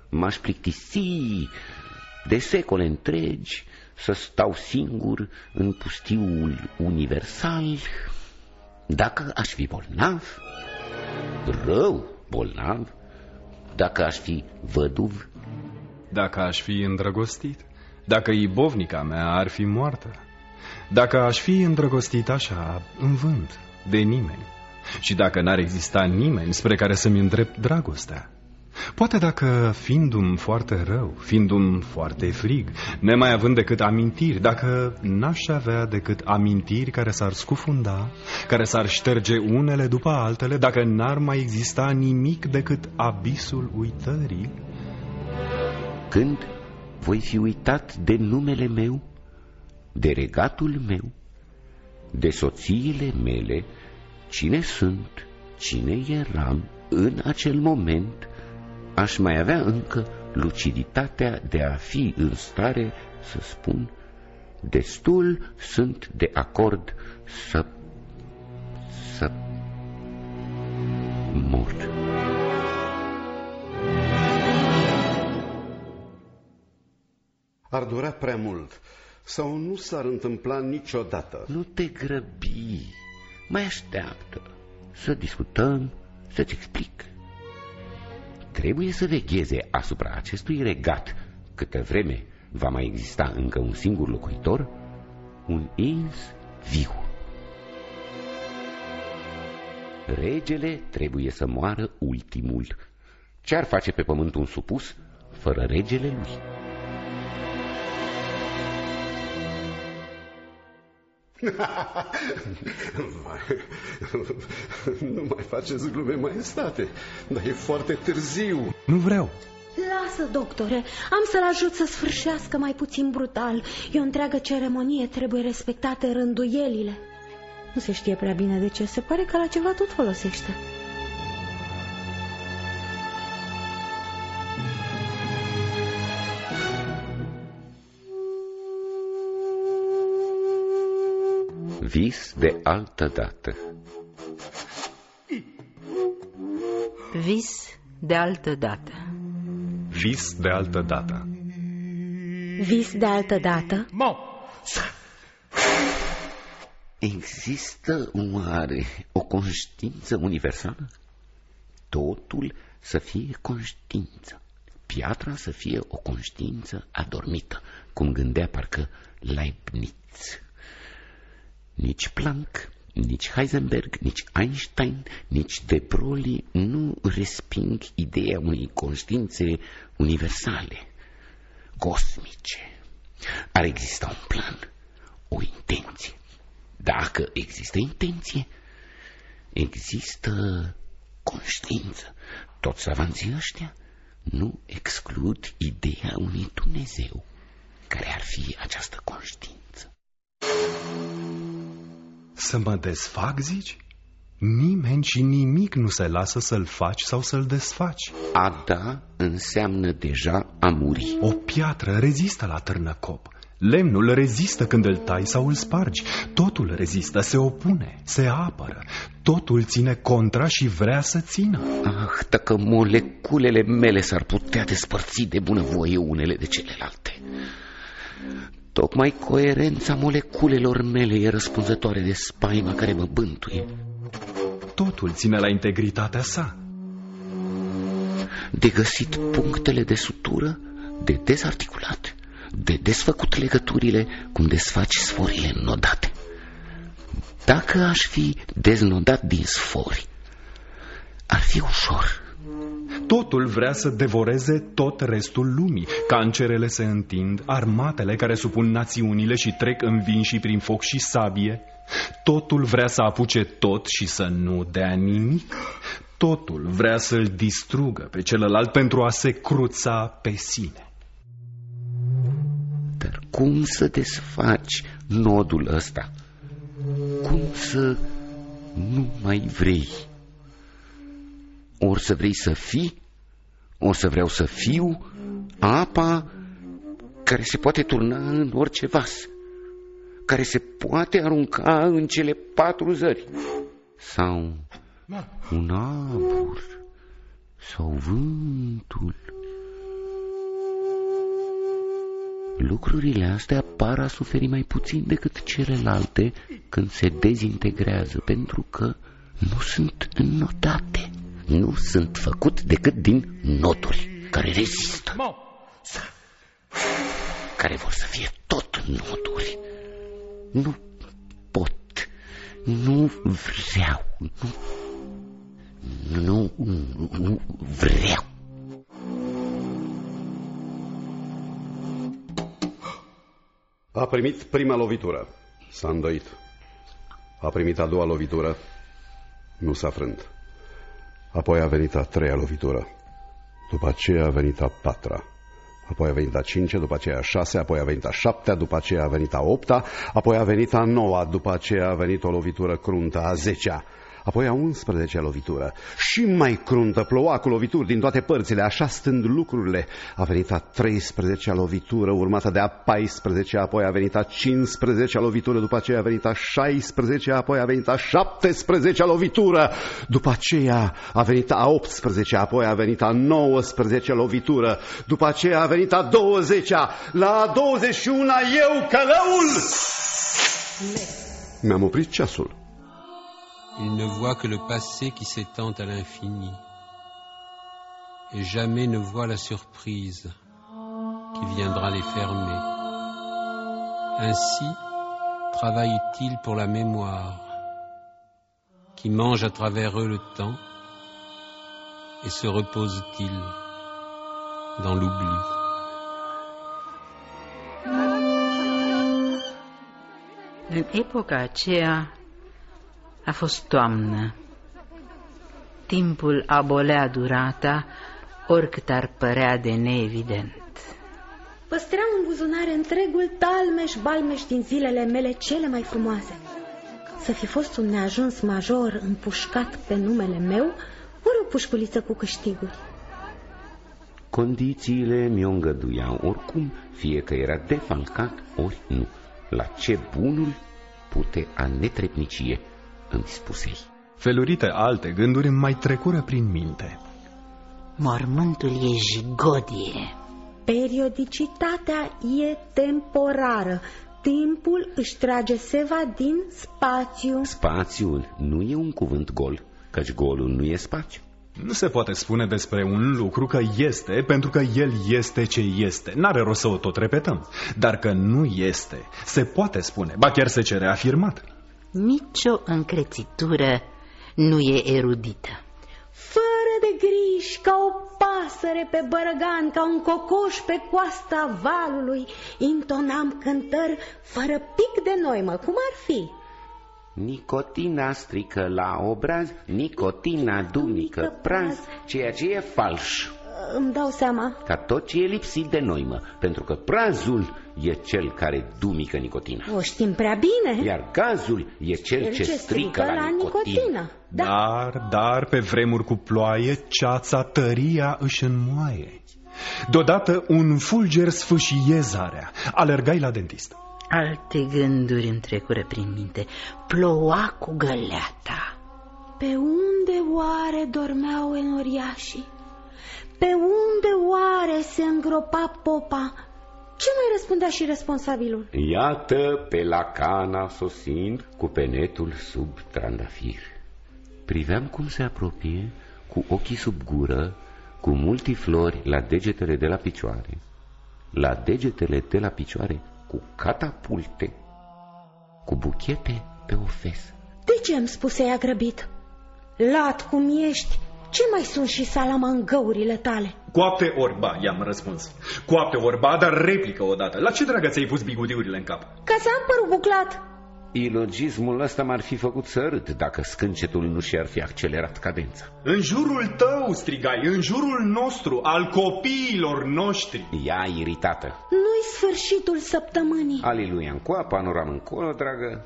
m-aș plictisi de secole întregi să stau singur în pustiul universal, dacă aș fi bolnav, rău bolnav, dacă aș fi văduv, Dacă aș fi îndrăgostit, dacă ibovnica mea ar fi moartă, dacă aș fi îndrăgostit așa, în vânt, de nimeni, și dacă n-ar exista nimeni spre care să-mi îndrept dragostea, Poate dacă, fiindu-mi foarte rău, fiindu-mi foarte frig, nemai având decât amintiri, dacă n-aș avea decât amintiri care s-ar scufunda, care s-ar șterge unele după altele, dacă n-ar mai exista nimic decât abisul uitării, când voi fi uitat de numele meu, de regatul meu, de soțiile mele, cine sunt, cine eram în acel moment, aș mai avea încă luciditatea de a fi în stare să spun destul sunt de acord să să mor. Ar dura prea mult sau nu s-ar întâmpla niciodată. Nu te grăbi, mai așteaptă să discutăm, să-ți explic. Trebuie să vegheze asupra acestui regat câtă vreme va mai exista încă un singur locuitor, un ins viu. Regele trebuie să moară ultimul. Ce ar face pe pământ un supus fără regele lui? nu mai faceți glume, maestate, dar e foarte târziu. nu vreau. Lasă, doctore, am să-l ajut să sfârșească mai puțin brutal. E o întreagă ceremonie, trebuie respectate rânduielile. Nu se știe prea bine de ce, se pare că la ceva tot folosește. Vis de altă dată. Vis de altă dată. Vis de altă dată. Vis de altă dată? Există oare o conștiință universală? Totul să fie conștiință. Piatra să fie o conștiință adormită, cum gândea parcă Leibniz. Nici Planck, nici Heisenberg, nici Einstein, nici De Broglie nu resping ideea unei conștiințe universale, cosmice. Ar exista un plan, o intenție. Dacă există intenție, există conștiință. Toți savanții ăștia nu exclud ideea unui Dumnezeu care ar fi această conștiință. Să mă desfac, zici? Nimeni și nimic nu se lasă să-l faci sau să-l desfaci. A da înseamnă deja a muri. O piatră rezistă la târnăcop. Lemnul rezistă când îl tai sau îl spargi. Totul rezistă, se opune, se apără. Totul ține contra și vrea să țină. Ah, dacă moleculele mele s-ar putea despărți de bunăvoie unele de celelalte. Tocmai coerența moleculelor mele e răspunzătoare de spaima care mă bântuie. Totul ține la integritatea sa. De găsit punctele de sutură, de dezarticulat. desfăcut legăturile cum desfaci sforile înnodate. Dacă aș fi deznodat din sfori, ar fi ușor. Totul vrea să devoreze tot restul lumii. Cancerele se întind, armatele care supun națiunile și trec învinși prin foc și sabie. Totul vrea să apuce tot și să nu dea nimic. Totul vrea să-l distrugă pe celălalt pentru a se cruța pe sine. Dar cum să desfaci nodul ăsta? Cum să nu mai vrei? Ori să vrei să fii, ori să vreau să fiu apa care se poate turna în orice vas, care se poate arunca în cele patru zări, sau un abur, sau vântul. Lucrurile astea par a suferi mai puțin decât celelalte când se dezintegrează, pentru că nu sunt înnotate nu sunt făcut decât din noturi care rezistă, care vor să fie tot noturi. Nu pot, nu vreau, nu, nu, nu vreau. A primit prima lovitură. S-a îndoit. A primit a doua lovitură. Nu s-a frânt. Apoi a venit a treia lovitură. După aceea a venit a patra. Apoi a venit a cincea, după aceea a șasea, apoi a venit a șaptea, după aceea a venit a opta, apoi a venit a noua, după aceea a venit o lovitură cruntă a zecea apoi a 11-a lovitură. Și mai cruntă ploua cu lovituri din toate părțile, așa stând lucrurile. A venit a 13-a lovitură, urmată de a 14-a, apoi a venit a 15-a lovitură, după aceea a venit a 16-a, apoi a venit a 17-a lovitură, după aceea a venit a 18-a, apoi a venit a 19-a lovitură, după aceea a venit a 20-a, la 21-a eu călăul! Mi-am oprit ceasul. Il ne voit que le passé qui s'étend à l'infini et jamais ne voit la surprise qui viendra les fermer. Ainsi travaille-t-il pour la mémoire qui mange à travers eux le temps et se repose-t-il dans l'oubli. A fost toamnă. Timpul abolea durata, oricât ar părea de neevident. Păstream în buzunare întregul talmeș-balmeș din zilele mele cele mai frumoase. Să fi fost un neajuns major împușcat pe numele meu, ori o pușculiță cu câștiguri. Condițiile mi-o îngăduiau oricum, fie că era defalcat, ori nu. La ce bunul pute a netrepnicie îmi spusei. Felurite alte gânduri îmi mai trecură prin minte. Mormântul e jigodie. Periodicitatea e temporară. Timpul își trage seva din spațiu. Spațiul nu e un cuvânt gol, căci golul nu e spațiu. Nu se poate spune despre un lucru că este pentru că el este ce este. N-are rost să o tot repetăm. Dar că nu este, se poate spune, ba chiar se cere afirmat. Nicio încrețitură nu e erudită. Fără de griji, ca o pasăre pe bărăgan, ca un cocoș pe coasta valului, intonam cântări fără pic de noimă, cum ar fi? Nicotina strică la obraz, nicotina dumică praz, ceea ce e falș. Îmi dau seama. Ca tot ce e lipsit de noimă, pentru că prazul e cel care dumică nicotina. O știm prea bine. Iar gazul e cel, cel ce, ce strică la, la nicotină. nicotină. Da. Dar, dar, pe vremuri cu ploaie, ceața tăria își înmoaie. Deodată un fulger sfâșie zarea. Alergai la dentist. Alte gânduri îmi trecură prin minte. Ploua cu găleata. Pe unde oare dormeau enoriașii? Pe unde oare se îngropa popa? Ce mai răspundea și responsabilul? Iată pe la cana sosind cu penetul sub trandafir. Priveam cum se apropie, cu ochii sub gură, cu multi flori la degetele de la picioare. la degetele de la picioare cu catapulte, cu buchete pe ofes. De ce îmi spuse ea grăbit? Lat cum ești, ce mai sunt și salama în găurile tale? Coapte orba, i-am răspuns. Coapte orba, dar replică odată. La ce dragă ți-ai pus bigudiurile în cap? Ca să am părul buclat. Ilogismul ăsta m-ar fi făcut să râd dacă scâncetul nu și-ar fi accelerat cadența. În jurul tău, strigai, în jurul nostru, al copiilor noștri. Ea iritată. Nu-i sfârșitul săptămânii. Aliluia în coa, panoram încolo, dragă.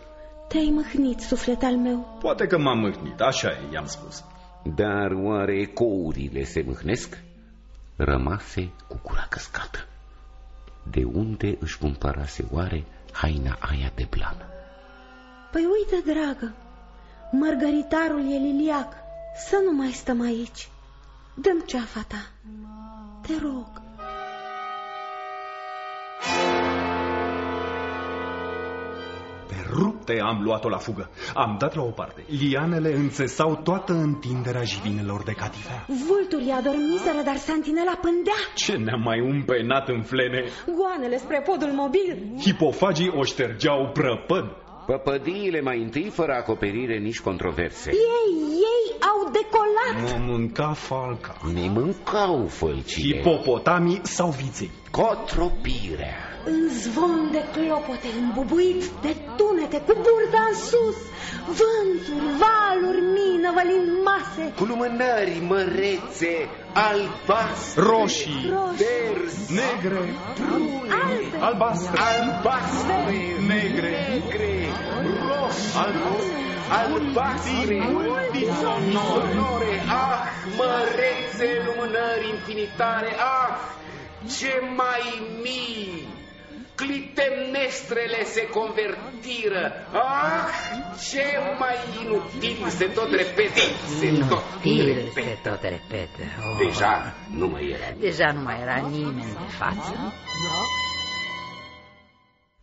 Te-ai mâhnit, suflet al meu. Poate că m-am mâhnit, așa e, i-am spus. Dar oare ecourile se mâhnesc? Rămase cu gura căscată. De unde își cumpărase oare haina aia de blană? Păi uite, dragă, mărgăritarul e liliac, să nu mai stăm aici. Dăm ceafa ta, te rog. Pe rupte am luat-o la fugă. Am dat la o parte. Lianele înțesau toată întinderea jivinelor de catifea. Vultul i-a dormiseră, dar santinela pândea. Ce ne-a mai umpenat în flene? Goanele spre podul mobil. Hipofagii o ștergeau prăpăd. Păpădiile mai întâi fără acoperire, nici controverse. Ei, ei au decolat. Mă mânca falca. Ne mâncau fălcile. Hipopotamii sau viței. Cotropirea. În zvon de clopote, îmbubuit de tunete, cu burta în sus, vânturi, valuri, mină, vălind mase. Cu lumânări mărețe, albastre, roșii, roșii verzi, negre, brune, albe, albastre, albastre, negre, negre, roșii, albastre, albastre, sonore. Ah, mărețe lumânări infinitare, ah, ce mai mii! Clitemnestrele se convertiră. Ah, ce mai inutil se tot repete, se tot repete. se tot repete. Oh. Deja nu mai era Deja nu mai era nimeni de față.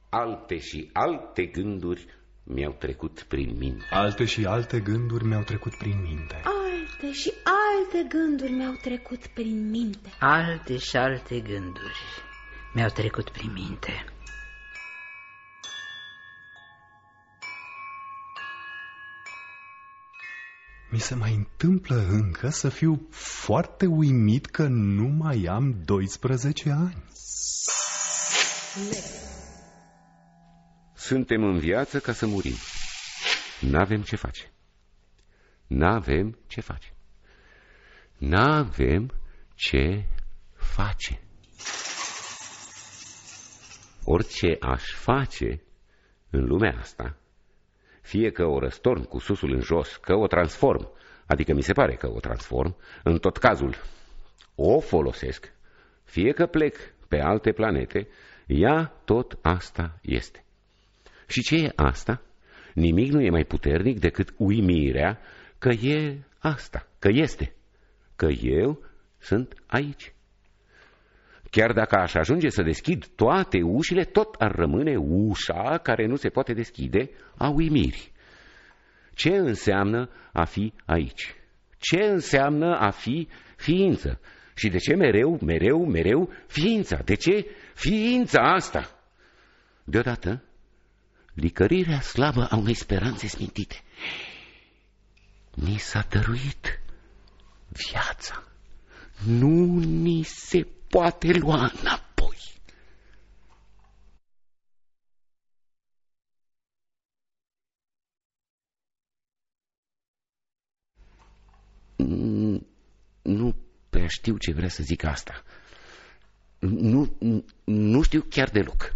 Alte și alte gânduri mi-au trecut prin minte. Alte și alte gânduri mi-au trecut prin minte. Alte și alte gânduri mi-au trecut prin minte. Alte și alte gânduri mi-au trecut prin minte. Mi se mai întâmplă încă să fiu foarte uimit că nu mai am 12 ani. Suntem în viață ca să murim. N-avem ce face. N-avem ce face. N-avem ce face. Orice aș face în lumea asta, fie că o răstorn cu susul în jos, că o transform, adică mi se pare că o transform, în tot cazul o folosesc, fie că plec pe alte planete, ea tot asta este. Și ce e asta? Nimic nu e mai puternic decât uimirea că e asta, că este, că eu sunt aici. Chiar dacă aș ajunge să deschid toate ușile, tot ar rămâne ușa care nu se poate deschide a uimirii. Ce înseamnă a fi aici? Ce înseamnă a fi ființă? Și de ce mereu, mereu, mereu ființa? De ce ființa asta? Deodată, licărirea slabă a unei speranțe smintite. Ni s-a dăruit viața. Nu ni se poate lua înapoi. Nu prea știu ce vrea să zic asta. Nu, nu știu chiar deloc.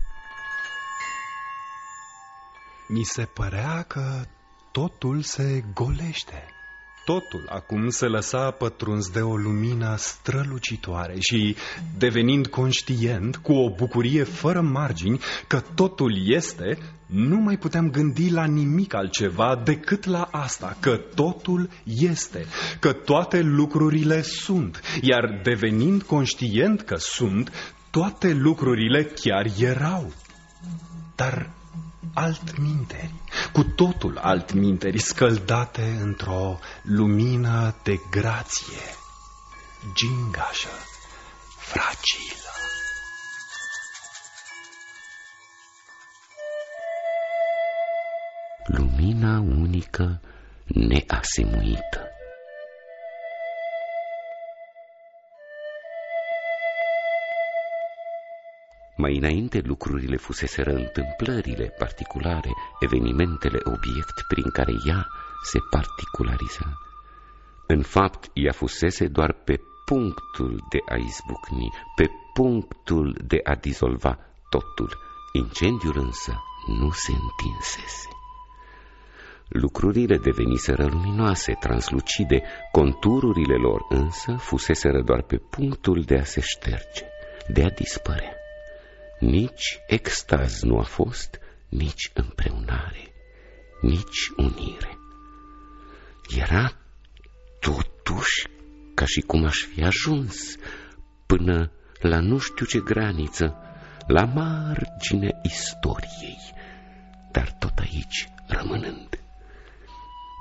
Mi se părea că totul se golește. Totul acum se lăsa pătruns de o lumină strălucitoare și, devenind conștient, cu o bucurie fără margini, că totul este, nu mai puteam gândi la nimic altceva decât la asta, că totul este, că toate lucrurile sunt, iar devenind conștient că sunt, toate lucrurile chiar erau. Dar Alt minteri, cu totul alt minteri, scăldate într-o lumină de grație, gingașă, fragilă. Lumina unică neasemuită. Mai înainte lucrurile fuseseră întâmplările particulare, evenimentele obiect prin care ea se particulariza. În fapt, ea fusese doar pe punctul de a izbucni, pe punctul de a dizolva totul. Incendiul însă nu se întinsese. Lucrurile deveniseră luminoase, translucide, contururile lor însă fuseseră doar pe punctul de a se șterge, de a dispărea. Nici extaz nu a fost, nici împreunare, nici unire. Era totuși ca și cum aș fi ajuns până la nu știu ce graniță, la margine istoriei, dar tot aici rămânând.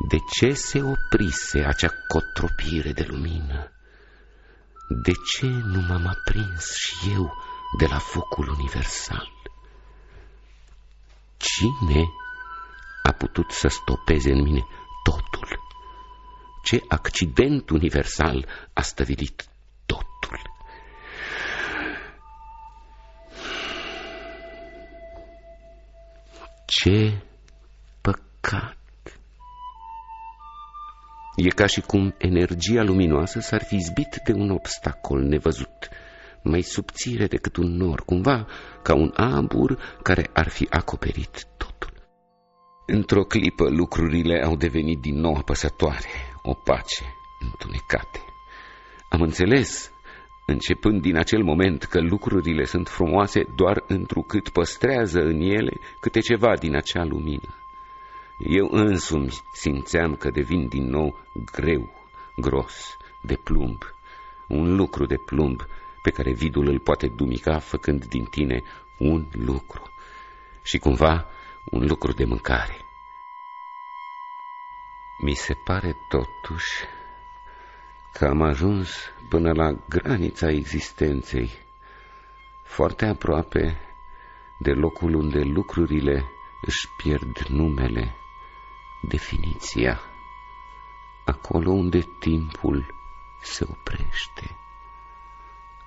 De ce se oprise acea cotropire de lumină? De ce nu m-am aprins și eu de la focul universal? Cine a putut să stopeze în mine totul? Ce accident universal a stăvilit totul? Ce păcat! E ca și cum energia luminoasă s-ar fi zbit de un obstacol nevăzut, mai subțire decât un nor, cumva ca un abur care ar fi acoperit totul. Într-o clipă lucrurile au devenit din nou apăsătoare, opace, întunecate. Am înțeles, începând din acel moment, că lucrurile sunt frumoase doar întrucât păstrează în ele câte ceva din acea lumină. Eu însumi simțeam că devin din nou greu, gros, de plumb, un lucru de plumb pe care vidul îl poate dumica făcând din tine un lucru și cumva un lucru de mâncare. Mi se pare totuși că am ajuns până la granița existenței, foarte aproape de locul unde lucrurile își pierd numele definiția, acolo unde timpul se oprește,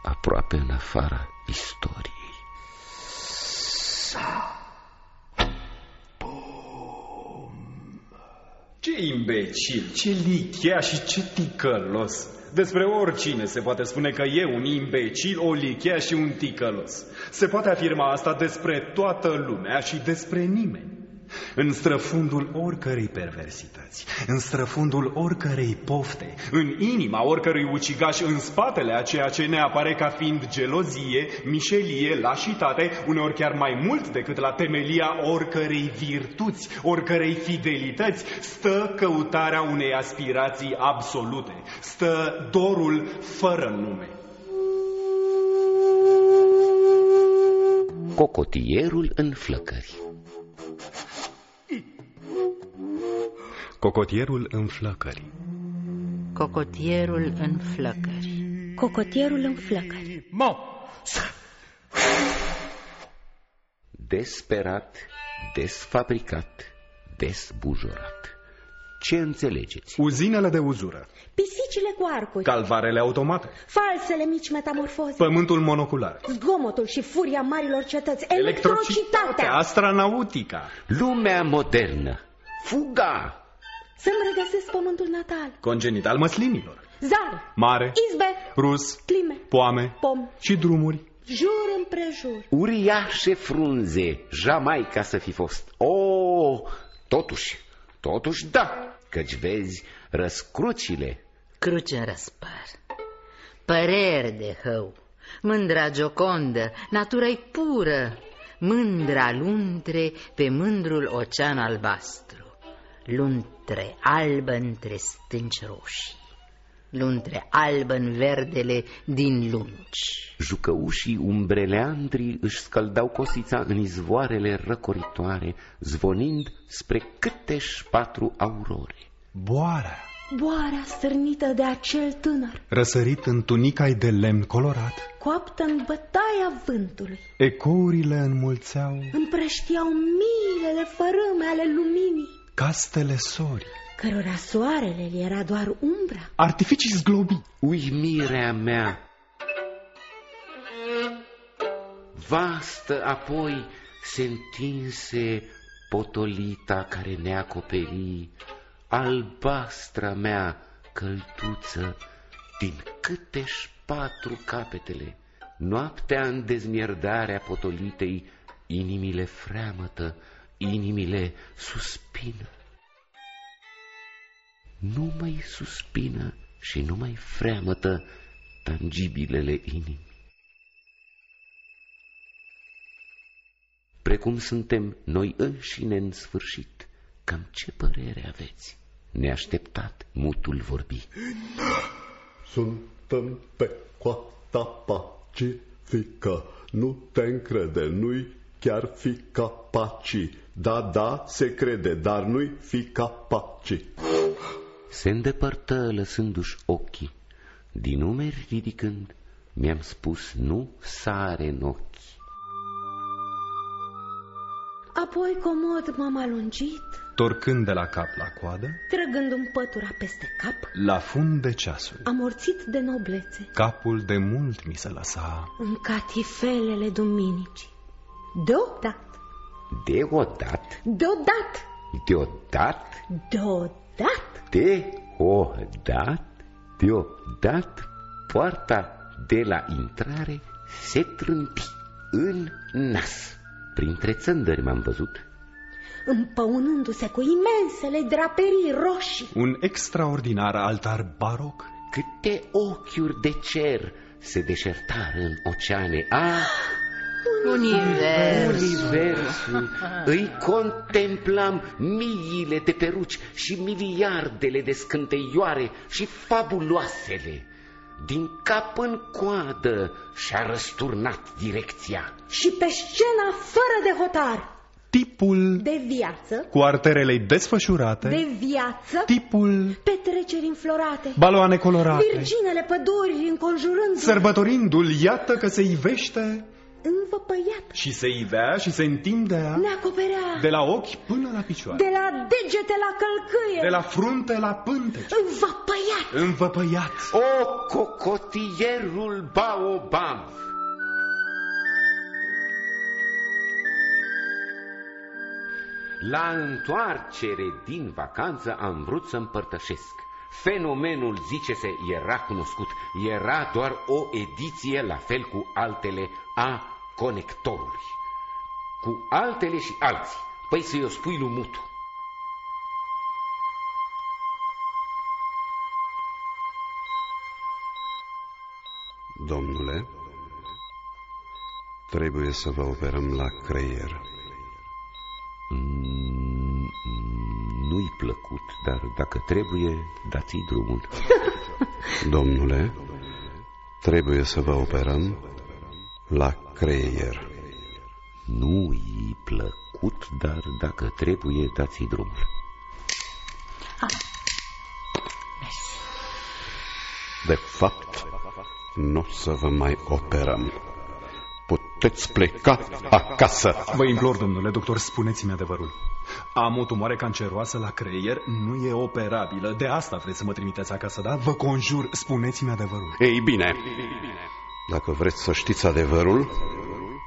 aproape în afara istoriei. Ce imbecil, ce lichea și ce ticălos. Despre oricine se poate spune că e un imbecil, o lichea și un ticălos. Se poate afirma asta despre toată lumea și despre nimeni în străfundul oricărei perversități, în străfundul oricărei pofte, în inima oricărui ucigaș, în spatele a ceea ce ne apare ca fiind gelozie, mișelie, lașitate, uneori chiar mai mult decât la temelia oricărei virtuți, oricărei fidelități, stă căutarea unei aspirații absolute, stă dorul fără nume. Cocotierul în flăcări Cocotierul în flăcări. Cocotierul în flăcări. Cocotierul în flăcări. Mo! Desperat, desfabricat, desbujorat. Ce înțelegeți? Uzinele de uzură. Pisicile cu arcuri. Calvarele automate. Falsele mici metamorfoze. Pământul monocular. Zgomotul și furia marilor cetăți. Electrocitatea. Astronautica Lumea modernă. Fuga Să-mi regăsesc pământul natal. Congenital măslinilor. Zar Mare Izbe Rus Clime Poame Pom. Și drumuri. Jur împrejur. Uriașe frunze Jamai ca să fi fost. O, oh, totuși Totuși da Căci vezi răscrucile. Cruce în răspăr. Păreri de hău Mândra giocondă Natura-i pură Mândra luntre Pe mândrul ocean albastru Luntre albă între stânci roșii Luntre albă în verdele din lungi. Jucăușii umbreleandri își scăldau cosița în izvoarele răcoritoare, zvonind spre câteși patru aurore. Boara. Boarea stârnită de acel tânăr, Răsărit în tunica de lemn colorat, coaptă în bătaia vântului. ecourile înmulțeau. Împrăștiau miile de fărâme ale luminii, castele sori, cărora soarele li era doar umbra. artificii zglobi. uimirea mea. Vastă apoi se întinse potolita care ne acoperi, albastra mea căltuță, din câte-și patru capetele. Noaptea în dezmierdarea potolitei, inimile freamătă, inimile suspină. Nu mai suspină și nu mai freamătă tangibilele inimi. Precum suntem noi înșine în sfârșit, cam ce părere aveți? Neașteptat, mutul vorbi. Suntem pe coata pacifică, nu te încrede, nu-i chiar fi capaci. Da, da, se crede, dar nu-i fi capaci. Se îndepărtă lăsându-și ochii. Din umeri ridicând, mi-am spus nu sare în ochi. Apoi comod m-am alungit, Torcând de la cap la coadă, trăgându-mi pătura peste cap, la fund de ceasuri, amorțit de noblețe, capul de mult mi se lăsa. în catifelele duminicii. Deodată, Deodat, deodată, deodat, deodată, deodat, deodat, poarta de la intrare se trânti în nas. Printre țândări m-am văzut. împăunându-se cu imensele draperii roșii. Un extraordinar altar baroc, Câte ochiuri de cer se deșertară în oceane. Ah, Univers. universul! Îi contemplam miile de peruci și miliardele de scânteioare și fabuloasele. Din cap în coadă și-a răsturnat direcția. Și pe scena fără de hotar, tipul de viață, cu arterele desfășurate, de viață, tipul petreceri înflorate, baloane colorate, virginele păduri înconjurând sărbătorindu-l, iată că se ivește învăpăiat, și se ivea și se întindea ne acoperea de la ochi până la picioare, de la degete la călcâie, de la frunte la pânteci, învăpăiat. învăpăiat. O, cocotierul baobab! La întoarcere din vacanță am vrut să împărtășesc. Fenomenul, zice-se, era cunoscut. Era doar o ediție, la fel cu altele, a conectorului. Cu altele și alții. Păi să-i o spui lui Mutu. Domnule, trebuie să vă operăm la creier. Mm, Nu-i plăcut, dar dacă trebuie, dați-i drumul. Domnule, trebuie să vă operăm la creier. Nu-i plăcut, dar dacă trebuie, dați-i drumul. De fapt, nu o să vă mai operăm. Puteți pleca acasă. Vă implor, domnule doctor, spuneți-mi adevărul. Am o tumoare canceroasă la creier, nu e operabilă. De asta vreți să mă trimiteți acasă, da? Vă conjur, spuneți-mi adevărul. Ei bine, dacă vreți să știți adevărul,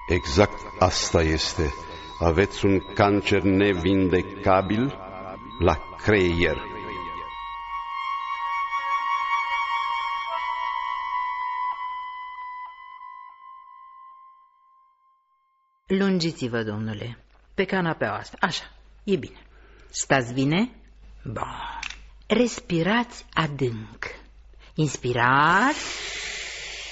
exact asta este. Aveți un cancer nevindecabil la creier. Lungiți-vă, domnule, pe canapeaua asta. Așa, e bine. Stați bine? Bun. Respirați adânc. Inspirați,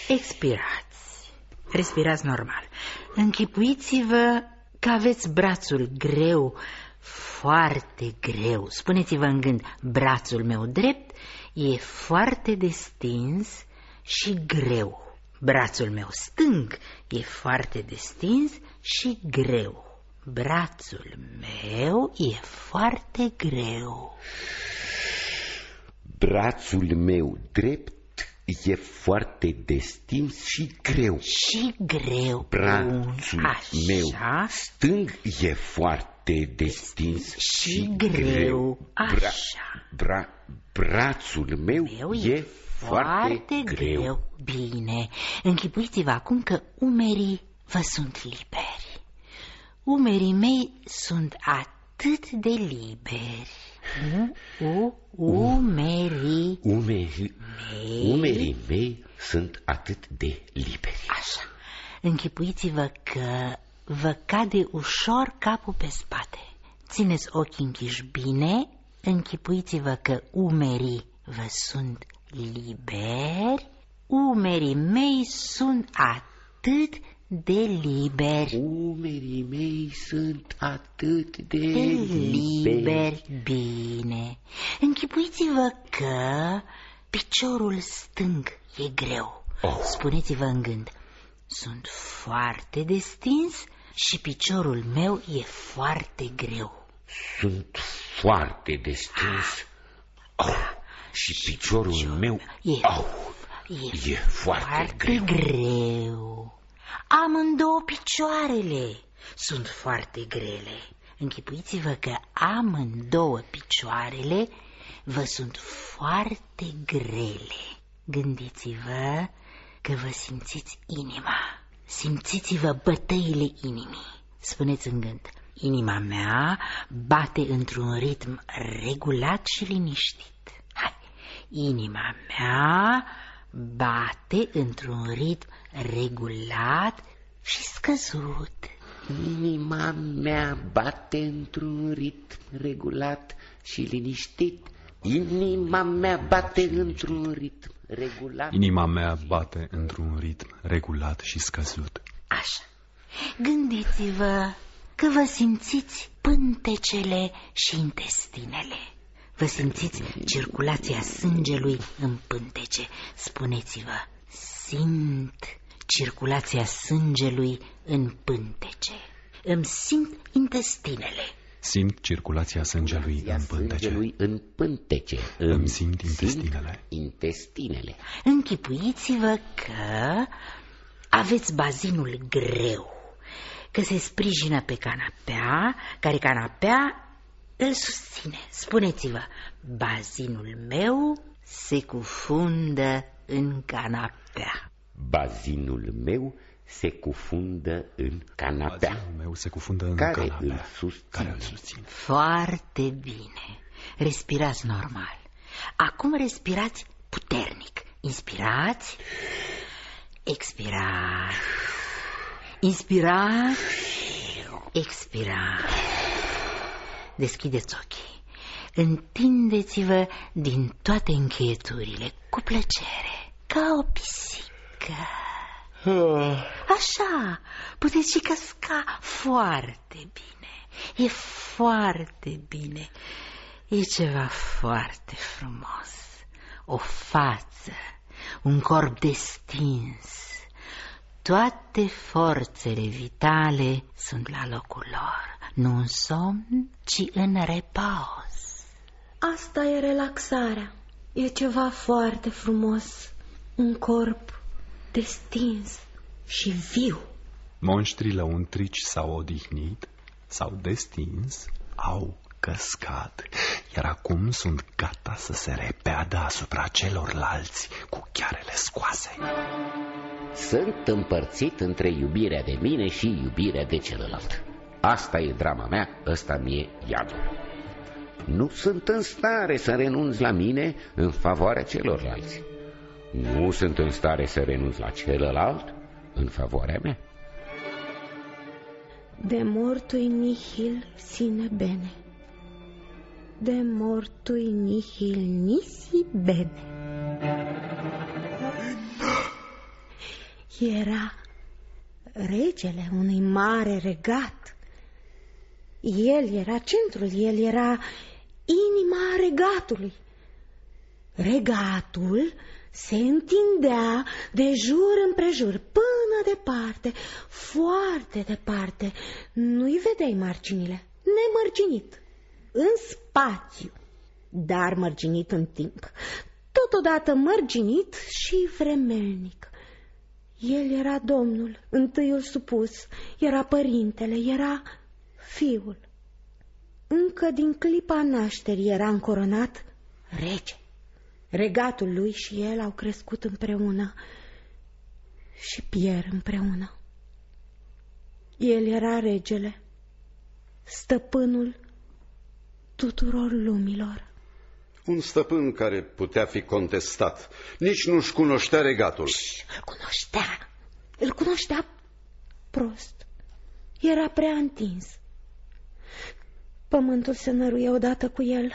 expirați. Respirați normal. Închipuiți-vă că aveți brațul greu, foarte greu. Spuneți-vă în gând, brațul meu drept e foarte destins și greu. Brațul meu stâng e foarte destins și greu. Brațul meu e foarte greu. Brațul meu drept e foarte destins și greu. Și greu. Brațul Așa. meu stâng e foarte destins Și și greu. Bra, Așa. bra, brațul meu, Meu e foarte greu. greu. Bine, închipuiți-vă acum că umerii vă sunt liberi. Umerii mei sunt atât de liberi. U, u, umerii Umerii, mei. umerii mei sunt atât de liberi. Așa. Închipuiți-vă că vă cade ușor capul pe spate. Țineți ochii închiși bine, închipuiți-vă că umerii vă sunt liberi, umerii mei sunt atât de liberi. Umerii mei sunt atât de, De liberi, bine. Închipuiți-vă că piciorul stâng e greu. Oh. Spuneți-vă în gând, sunt foarte destins și piciorul meu e foarte greu. Sunt foarte destins. Au, și piciorul meu E, au, e, e foarte foarte greu. greu. Amândouă picioarele sunt foarte grele. Închipuiți-vă că amândouă picioarele vă sunt foarte grele. Gândiți-vă că vă simțiți inima. Simțiți-vă bătăile inimii. Spuneți în gând, inima mea bate într-un ritm regulat și liniștit. Hai, inima mea bate într-un ritm regulat și scăzut. Inima mea bate într-un ritm regulat și liniștit. Inima mea bate într-un ritm regulat. Inima mea bate într-un ritm regulat și scăzut. Așa. Gândiți-vă că vă simțiți pântecele și intestinele. Vă simțiți circulația sângelui în pântece. Spuneți-vă, simt circulația sângelui în pântece. Îmi simt intestinele. Simt circulația sângelui Ia în pântece. sângelui în pântece. Îmi simt intestinele. intestinele. Închipuiți-vă că aveți bazinul greu, că se sprijină pe canapea, care canapea îl susține. Spuneți-vă, bazinul meu se cufundă în canapea. Bazinul meu se cufundă în canapea. Bazinul meu se cufundă în Care canapea. îl susține. Care îl susține. Foarte bine. Respirați normal. Acum respirați puternic. Inspirați. Expirați. Inspirați. Expirați. Deschideți ochii. Întindeți-vă din toate încheieturile, cu plăcere, ca o pisică. Așa, puteți și căsca foarte bine. E foarte bine. E ceva foarte frumos. O față, un corp destins. Toate forțele vitale sunt la locul lor, nu în somn, ci în repaus. Asta e relaxarea. E ceva foarte frumos. Un corp destins și viu. Monștrii lăuntrici s-au odihnit, s-au destins, au căscat, iar acum sunt gata să se repeadă asupra celorlalți cu chiarele scoase. Sunt împărțit între iubirea de mine și iubirea de celălalt. Asta e drama mea, ăsta mi-e iadul. Nu sunt în stare să renunț la mine în favoarea celorlalți. Nu sunt în stare să renunț la celălalt în favoarea mea. De mortui nihil sine bene. De mortui nihil nisi bene. Era regele unui mare regat. El era centrul, el era inima regatului. Regatul se întindea de jur împrejur, până departe, foarte departe. Nu-i vedeai marginile, nemărginit, în spațiu. dar mărginit în timp, totodată mărginit și vremelnic. El era domnul, întâiul supus, era părintele, era fiul. Încă din clipa nașterii era încoronat rege. Regatul lui și el au crescut împreună și pier împreună. El era regele, stăpânul tuturor lumilor. Un stăpân care putea fi contestat. Nici nu-și cunoștea regatul. Îl cunoștea. Îl cunoștea prost. Era prea întins. Pământul se năruie odată cu el.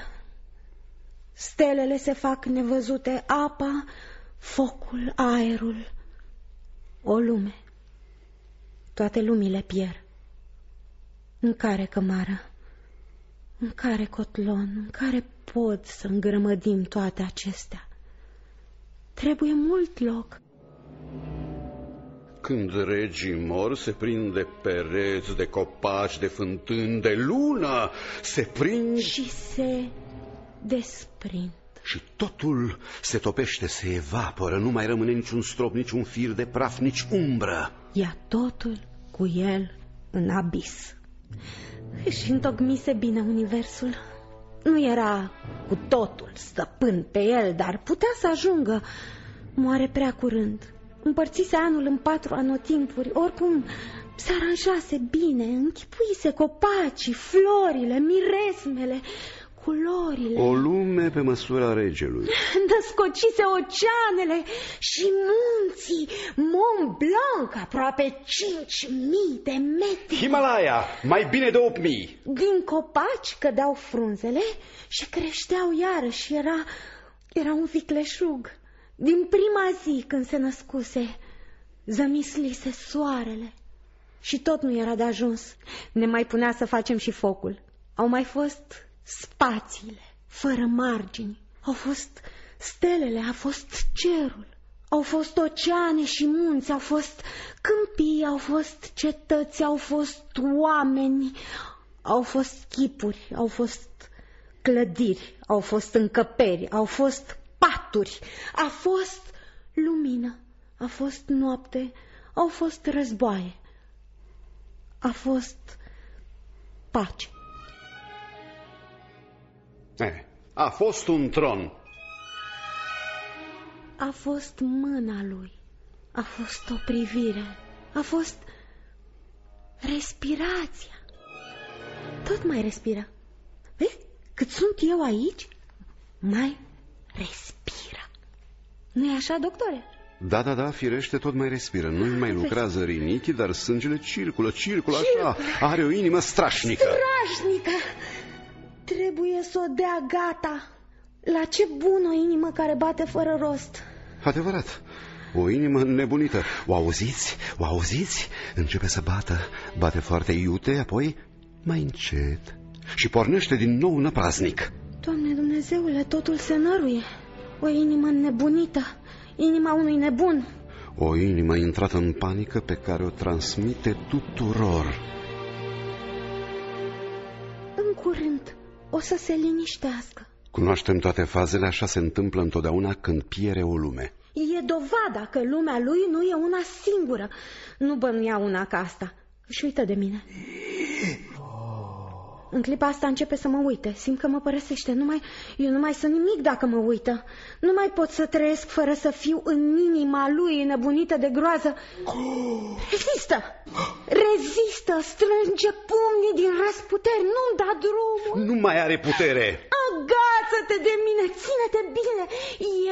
Stelele se fac nevăzute, apa, focul, aerul, o lume. Toate lumile pierd. În care cămară? În care cotlon? În care pod să îngrămădim toate acestea? Trebuie mult loc. Când regii mor, se prinde pereți de copaci, de fântâni, de lună, se prind... Și se desprind. Și totul se topește, se evaporă, nu mai rămâne niciun strop, niciun fir de praf, nici umbră. Ia totul cu el în abis. Și întocmise bine universul. Nu era cu totul stăpân pe el, dar putea să ajungă. Moare prea curând. Împărțise anul în patru anotimpuri, oricum se aranjase bine, închipuise copacii, florile, miresmele, culorile. O lume pe măsura regelui. Născocise oceanele și munții, Mont Blanc, aproape cinci mii de metri. Himalaya, mai bine de opt mii. Din copaci cădeau frunzele și creșteau iarăși. Era, era un vicleșug. Din prima zi când se născuse, zămislise soarele. Și tot nu era de ajuns. Ne mai punea să facem și focul. Au mai fost spațiile, fără margini. Au fost stelele, a fost cerul. Au fost oceane și munți, au fost câmpii, au fost cetăți, au fost oameni, au fost chipuri, au fost clădiri, au fost încăperi, au fost paturi, a fost lumină, a fost noapte, au fost războaie, a fost pace. Eh, a fost un tron. A fost mâna lui, a fost o privire, a fost respirația. Tot mai respiră. Vezi, cât sunt eu aici, mai respiră. nu e așa, doctore? Da, da, da, firește, tot mai respiră. Nu mai lucrează rinichii, dar sângele circulă, circulă așa. Are o inimă strașnică. Strașnică! Trebuie să o dea gata. La ce bun o inimă care bate fără rost. Adevărat. O inimă nebunită. O auziți? O auziți? Începe să bată. Bate foarte iute, apoi mai încet. Și pornește din nou năpraznic. Doamne Dumnezeule, totul se năruie. O inimă nebunită. Inima unui nebun. O inimă intrată în panică pe care o transmite tuturor. În curând o să se liniștească. Cunoaștem toate fazele, așa se întâmplă întotdeauna când piere o lume. E dovada că lumea lui nu e una singură. Nu bănuia una ca asta. Și uită de mine. În clipa asta începe să mă uite. Simt că mă părăsește. Nu mai, eu nu mai sunt nimic dacă mă uită. Nu mai pot să trăiesc fără să fiu în inima lui înnebunită de groază. Rezistă! Rezistă! Strânge pumnii din răsputeri. Nu-mi da drumul. Nu mai are putere. Agață-te de mine, ține-te bine.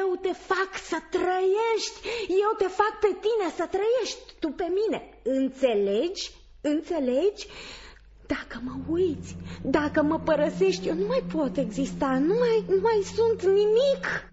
Eu te fac să trăiești. Eu te fac pe tine să trăiești. Tu pe mine. Înțelegi? Înțelegi? Dacă mă uiți, dacă mă părăsești, eu nu mai pot exista, nu mai, nu mai sunt nimic.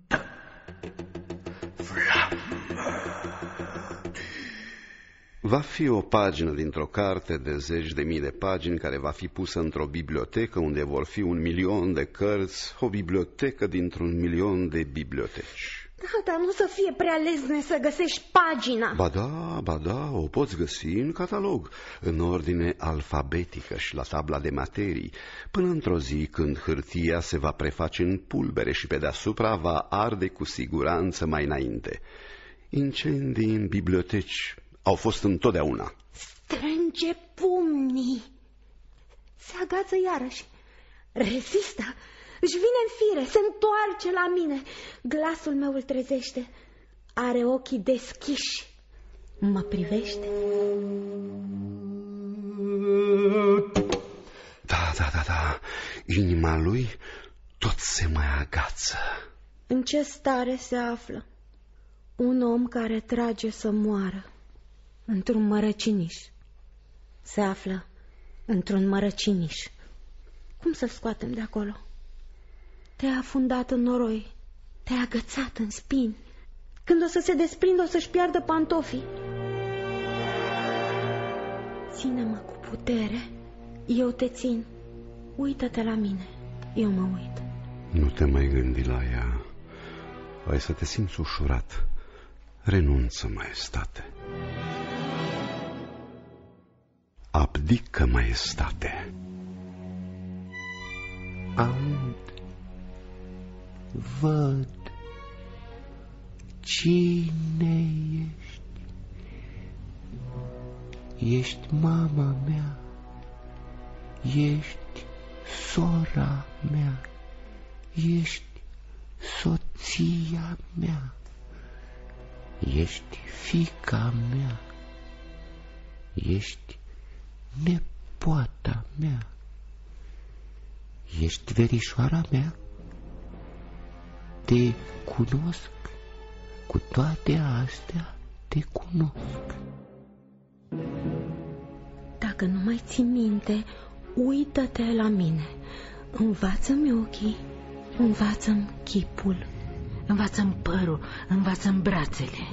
Va fi o pagină dintr-o carte de zeci de mii de pagini care va fi pusă într-o bibliotecă unde vor fi un milion de cărți, o bibliotecă dintr-un milion de biblioteci. Da, dar nu să fie prea lezne să găsești pagina. Ba da, ba da, o poți găsi în catalog, în ordine alfabetică și la tabla de materii, până într-o zi când hârtia se va preface în pulbere și pe deasupra va arde cu siguranță mai înainte. Incendii în biblioteci au fost întotdeauna. Strânge pumnii. Se agață iarăși. Rezistă. Își vine în fire, se întoarce la mine. Glasul meu îl trezește. Are ochii deschiși. Mă privește. Da, da, da, da. Inima lui tot se mai agață. În ce stare se află? Un om care trage să moară într-un mărăciniș. Se află într-un mărăciniș. Cum să-l scoatem de acolo? Te-ai afundat în noroi, te-ai agățat în spini. Când o să se desprindă, o să-și piardă pantofii. Ține-mă cu putere, eu te țin. Uită-te la mine, eu mă uit. Nu te mai gândi la ea. Ai să te simți ușurat. Renunță, maestate. Abdică, maestate. Aud, văd, cine ești? Ești mama mea, ești sora mea, ești soția mea, ești fica mea, ești nepoata mea. Ești verișoara mea? Te cunosc. Cu toate astea te cunosc. Dacă nu mai ții minte, uită-te la mine. Învață-mi ochii, învață-mi chipul. Învață-mi părul, învață-mi brațele.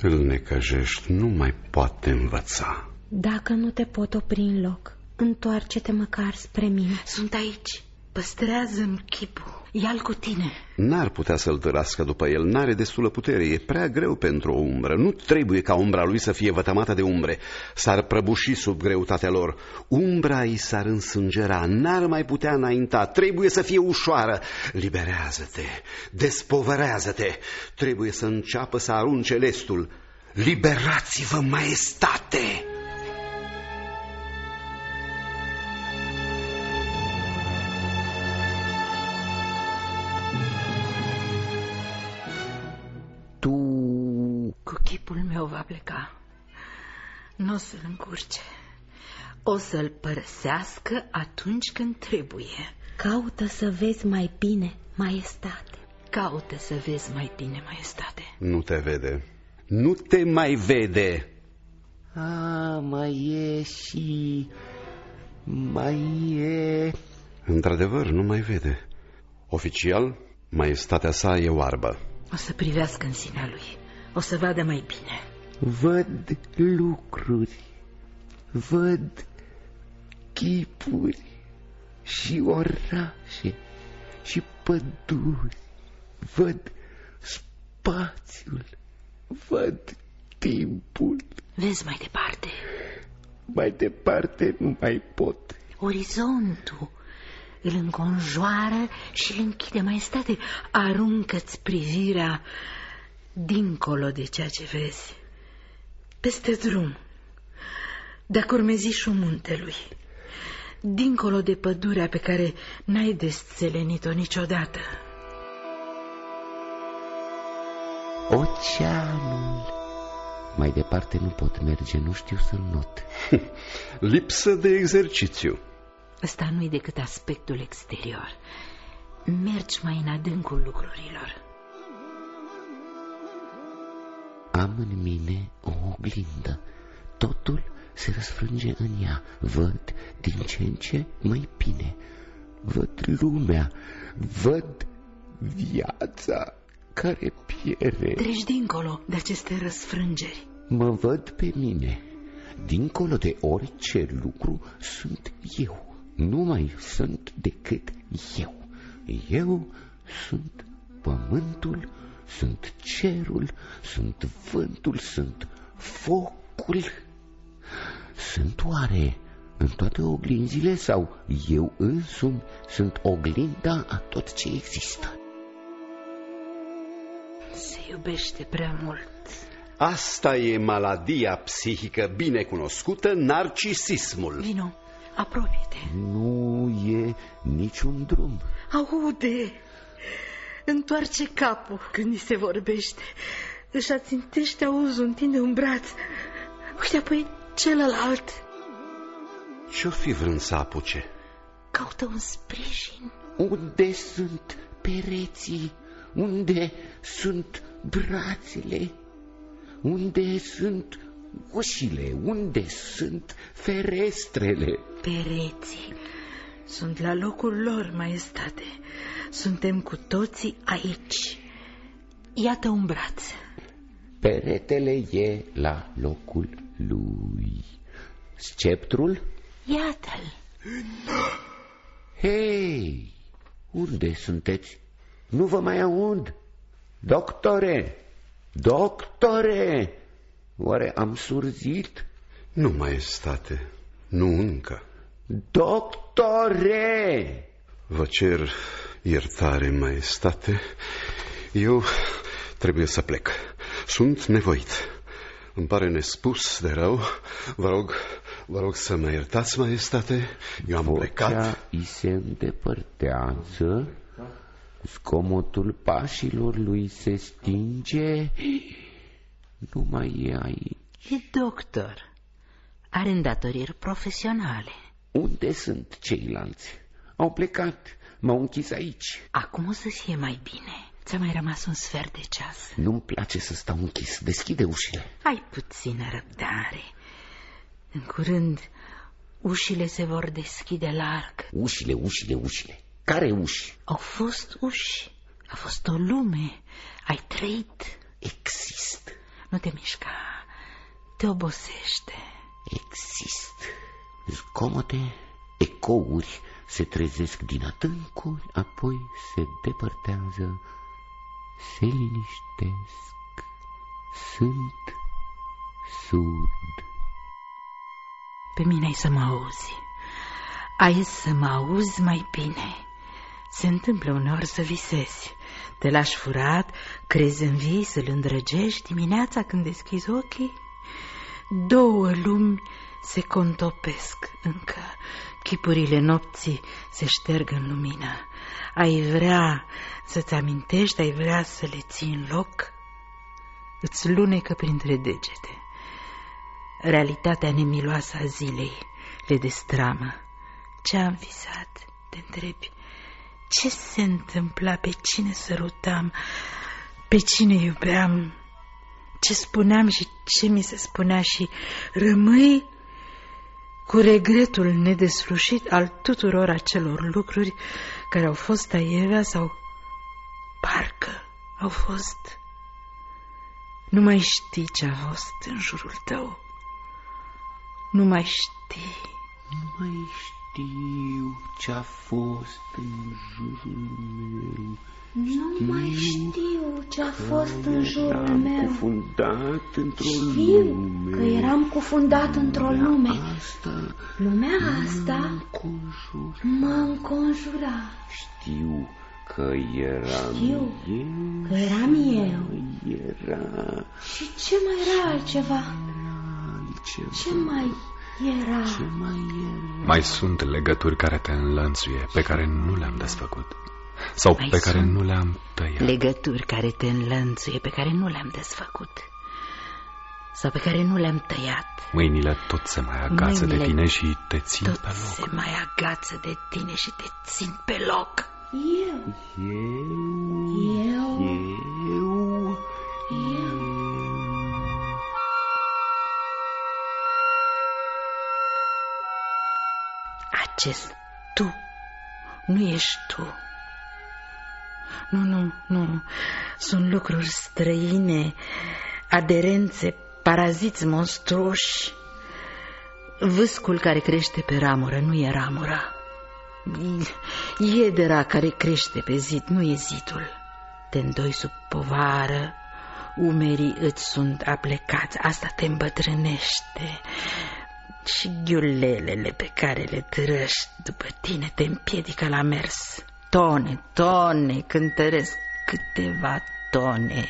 Îl necăjești, nu mai poate învăța. Dacă nu te pot opri în loc, întoarce-te măcar spre mine. Sunt aici. Păstrează-mi chipul. Ia-l cu tine. N-ar putea să-l tărască după el, n-are destulă putere, e prea greu pentru o umbră. Nu trebuie ca umbra lui să fie vătămată de umbre. S-ar prăbuși sub greutatea lor. Umbra îi s-ar însângera, n-ar mai putea înainta, trebuie să fie ușoară. Liberează-te, despovărează-te, trebuie să înceapă să arunce lestul. Liberați-vă, maestate! Va pleca. Nu o să-l încurce. O să-l părăsească atunci când trebuie. Caută să vezi mai bine, maestate. Caută să vezi mai bine, maestate. Nu te vede. Nu te mai vede. A, mai e și... Mai e... Într-adevăr, nu mai vede. Oficial, maestatea sa e oarbă. O să privească în sinea lui. O să vadă mai bine. Văd lucruri, văd chipuri și orașe și păduri, văd spațiul, văd timpul. Vezi mai departe. Mai departe nu mai pot. Orizontul îl înconjoară și îl închide maestate. Aruncă-ți privirea dincolo de ceea ce vezi. Peste drum, de-a urmezișul muntelui, dincolo de pădurea pe care n-ai desțelenit-o niciodată. Oceanul. Mai departe nu pot merge, nu știu să-l not. Lipsă de exercițiu. Ăsta nu-i decât aspectul exterior. Mergi mai în adâncul lucrurilor. Am în mine o oglindă. Totul se răsfrânge în ea. Văd din ce în ce mai bine. Văd lumea. Văd viața care pierde. Treci dincolo de aceste răsfrângeri. Mă văd pe mine. Dincolo de orice lucru sunt eu. Nu mai sunt decât eu. Eu sunt pământul, sunt cerul, sunt vântul, sunt focul. Sunt oare în toate oglinzile sau eu însumi sunt oglinda a tot ce există? Se iubește prea mult. Asta e maladia psihică bine cunoscută, narcisismul. Vino, apropie-te. Nu e niciun drum. Aude, întoarce capul când îi se vorbește. Își ațintește auzul, întinde un braț. Uite apoi celălalt. Ce-o fi vrând să apuce? Caută un sprijin. Unde sunt pereții? Unde sunt brațele? Unde sunt ușile? Unde sunt ferestrele? Pereții sunt la locul lor, maestate. Suntem cu toții aici. Iată un braț. Peretele e la locul lui. Sceptrul? Iată-l. Hei, unde sunteți? Nu vă mai aud. Doctore, doctore, oare am surzit? Nu, maestate, nu încă. Doctore! Vă cer iertare, maestate. Eu trebuie să plec. Sunt nevoit. Îmi pare nespus de rău. Vă rog, vă rog să mă iertați, maestate. Eu am Vocea plecat. îi se îndepărtează, zgomotul pașilor lui se stinge, nu mai e aici. E doctor. Are îndatoriri profesionale. Unde sunt ceilalți? Au plecat, m-au închis aici. Acum o să fie mai bine. Ți-a mai rămas un sfert de ceas. Nu-mi place să stau închis, deschide ușile. Ai puțină răbdare. În curând, ușile se vor deschide larg. Ușile, ușile, ușile. Care uși? Au fost uși. A fost o lume. Ai trăit. Exist, Nu te mișca. Te obosește. exist. Zgomote, ecouri se trezesc din adâncuri, apoi se depărtează, se liniștesc. Sunt surd. Pe mine ai să mă auzi. Ai să mă auzi mai bine. Se întâmplă uneori să visezi. Te lași furat, crezi în vii să-l îndrăgești dimineața când deschizi ochii. Două lumi se contopesc încă. Chipurile nopții se șterg în lumină. Ai vrea să-ți amintești, ai vrea să le ții în loc? Îți lunecă printre degete. Realitatea nemiloasă a zilei le destramă. Ce am visat? Te întrebi. Ce se întâmpla? Pe cine sărutam? Pe cine iubeam? Ce spuneam și ce mi se spunea și rămâi cu regretul nedeslușit al tuturor acelor lucruri care au fost aievea sau parcă au fost. Nu mai știi ce a fost în jurul tău. Nu mai știi. Nu mai știu ce-a fost în jurul meu. Nu mai știu ce a fost în jurul Eram meu. cufundat într-o Știu lume. că eram cufundat într-o lume. Asta Lumea asta înconjur. mă înconjura. Știu că eram Știu eu. că eram eu. Era Și ce mai era altceva? altceva. Ce mai era? Ce mai era? Mai sunt legături care te înlănțuie, pe care nu le-am desfăcut. Sau Mai pe care sunt nu le-am tăiat. Legături care te înlănțuie, pe care nu le-am desfăcut. Sau pe care nu le-am tăiat. Mâinile tot se mai agață de Mâinile tine și te țin Tot pe loc. se mai agață de tine și te țin pe loc. Eu, Eu, eu, eu, eu. Acest tu nu ești tu. Nu, nu, nu. Sunt lucruri străine, aderențe, paraziți monstruoși. Vâscul care crește pe ramură nu e ramura. Iedera care crește pe zid nu e zidul. te îndoi sub povară, umerii îți sunt aplecați, asta te îmbătrânește și ghiulelele pe care le trăști după tine te împiedică la mers. Tone, tone, cântăresc câteva tone.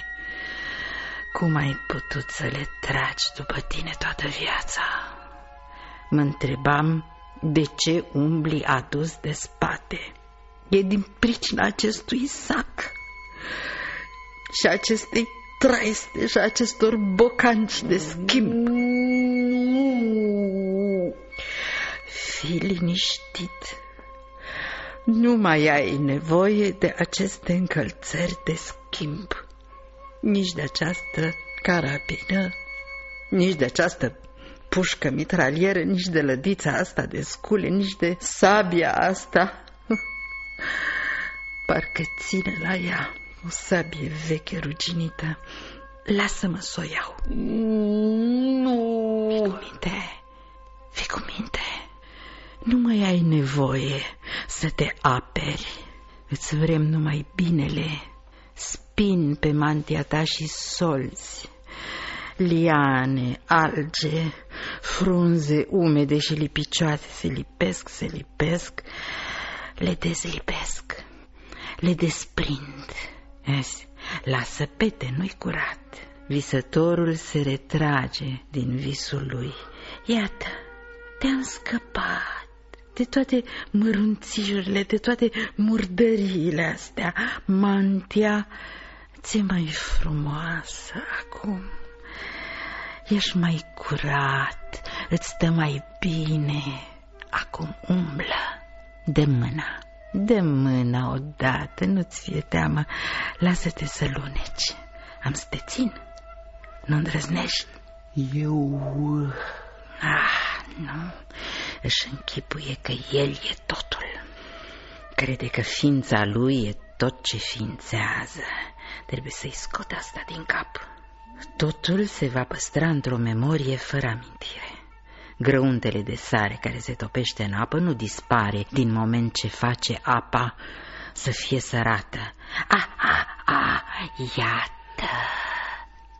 Cum ai putut să le tragi după tine toată viața? Mă întrebam de ce umbli adus de spate. E din pricina acestui sac și acestei traiste și acestor bocanci de schimb. Fii liniștit. Nu mai ai nevoie de aceste încălțări de schimb, nici de această carabină, nici de această pușcă mitralieră, nici de lădița asta de scule, nici de sabia asta. Parcă ține la ea o sabie veche ruginită. Lasă-mă să o iau. Nu. Fii cu minte, fii cu minte. Nu mai ai nevoie să te aperi. Îți vrem numai binele. Spin pe mantia ta și solzi. Liane, alge, frunze umede și lipicioase se lipesc, se lipesc, le dezlipesc, le desprind. Azi, lasă pete, nu-i curat. Visătorul se retrage din visul lui. Iată, te-am scăpat de toate mărunțișurile, de toate murdăriile astea. Mantia ți mai frumoasă acum. Ești mai curat, îți stă mai bine. Acum umblă de mâna, de mâna odată, nu-ți fie teamă, lasă-te să luneci. Am să te țin, nu îndrăznești. Eu... Ah, nu, își închipuie că el e totul. Crede că ființa lui e tot ce ființează. Trebuie să-i scot asta din cap. Totul se va păstra într-o memorie fără amintire. Grăuntele de sare care se topește în apă nu dispare din moment ce face apa să fie sărată. Ah, ah, ah, iată,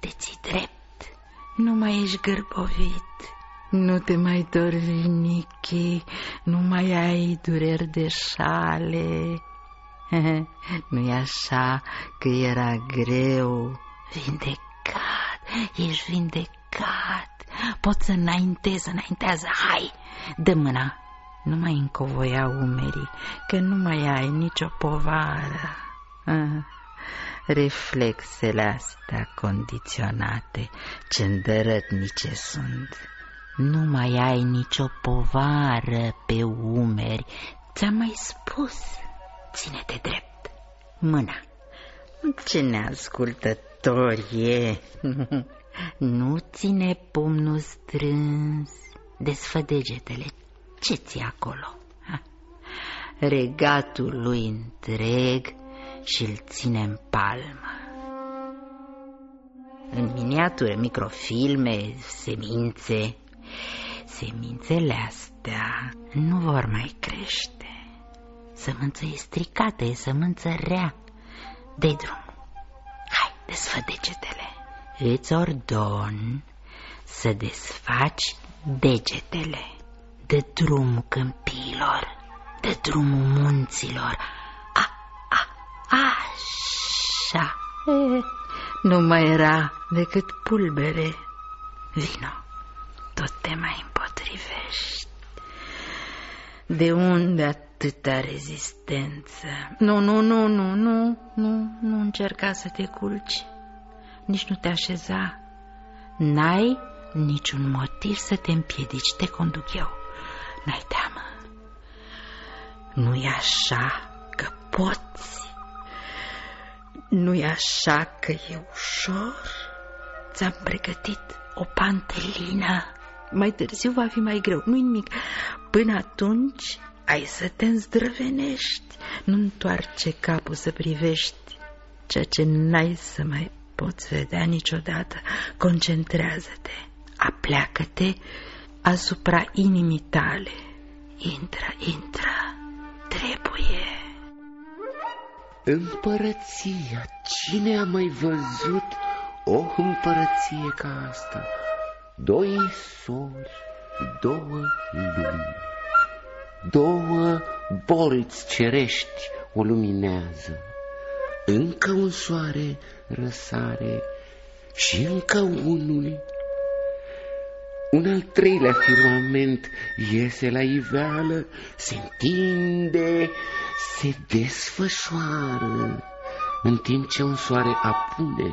te ții drept, nu mai ești gârbovit. Nu te mai dori, Nichi, nu mai ai dureri de șale. Nu-i așa că era greu? Vindecat, ești vindecat. Poți să înaintezi, înaintează, hai, dă mâna. Nu mai încovoia umerii, că nu mai ai nicio povară. Reflexele astea condiționate, ce îndărătnice sunt. Nu mai ai nicio povară pe umeri. Ți-am mai spus, ține-te drept. Mâna. Ce neascultător e. Nu ține pumnul strâns. Desfă degetele. Ce ți acolo? Regatul lui întreg și îl ține în palmă. În miniatură, microfilme, semințe, Semințele astea nu vor mai crește. Sămânță e stricată, e sămânță rea. de drum. Hai, desfă degetele. Îți ordon să desfaci degetele. De drum câmpiilor, de drumul munților. A, a, așa. E, nu mai era decât pulbere. Vino tot te mai împotrivești. De unde atâta rezistență? Nu, nu, nu, nu, nu, nu, nu încerca să te culci, nici nu te așeza. N-ai niciun motiv să te împiedici, te conduc eu. N-ai teamă. Nu-i așa că poți. Nu-i așa că e ușor. Ți-am pregătit o pantelină mai târziu va fi mai greu, nu-i nimic. Până atunci ai să te îndrăvenești, nu întoarce capul să privești ceea ce n-ai să mai poți vedea niciodată. Concentrează-te, apleacă-te asupra inimii tale. Intră, intră, trebuie. Împărăția, cine a mai văzut o împărăție ca asta? Doi sorți, două lumi, două bolți cerești o luminează. Încă un soare răsare și încă unul. Un al treilea firmament iese la iveală, se întinde, se desfășoară, în timp ce un soare apune,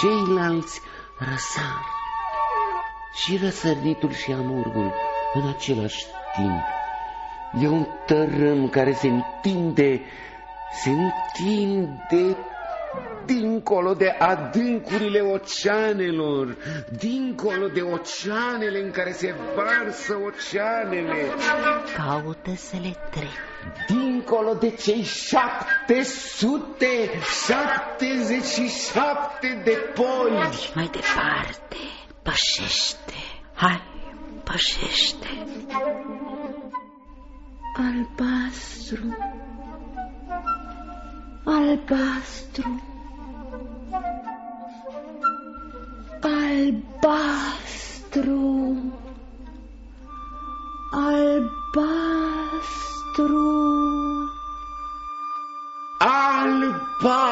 ceilalți răsar. Și răsărnitul și amurgul în același timp. E un tărâm care se întinde, se întinde dincolo de adâncurile oceanelor, dincolo de oceanele în care se varsă oceanele. Caută să le trec. Dincolo de cei șapte sute, șaptezeci și șapte de poli. Mai departe, pășește. Hai, pășește. Albastru, albastru, albastru, albastru, albastru. Albastru.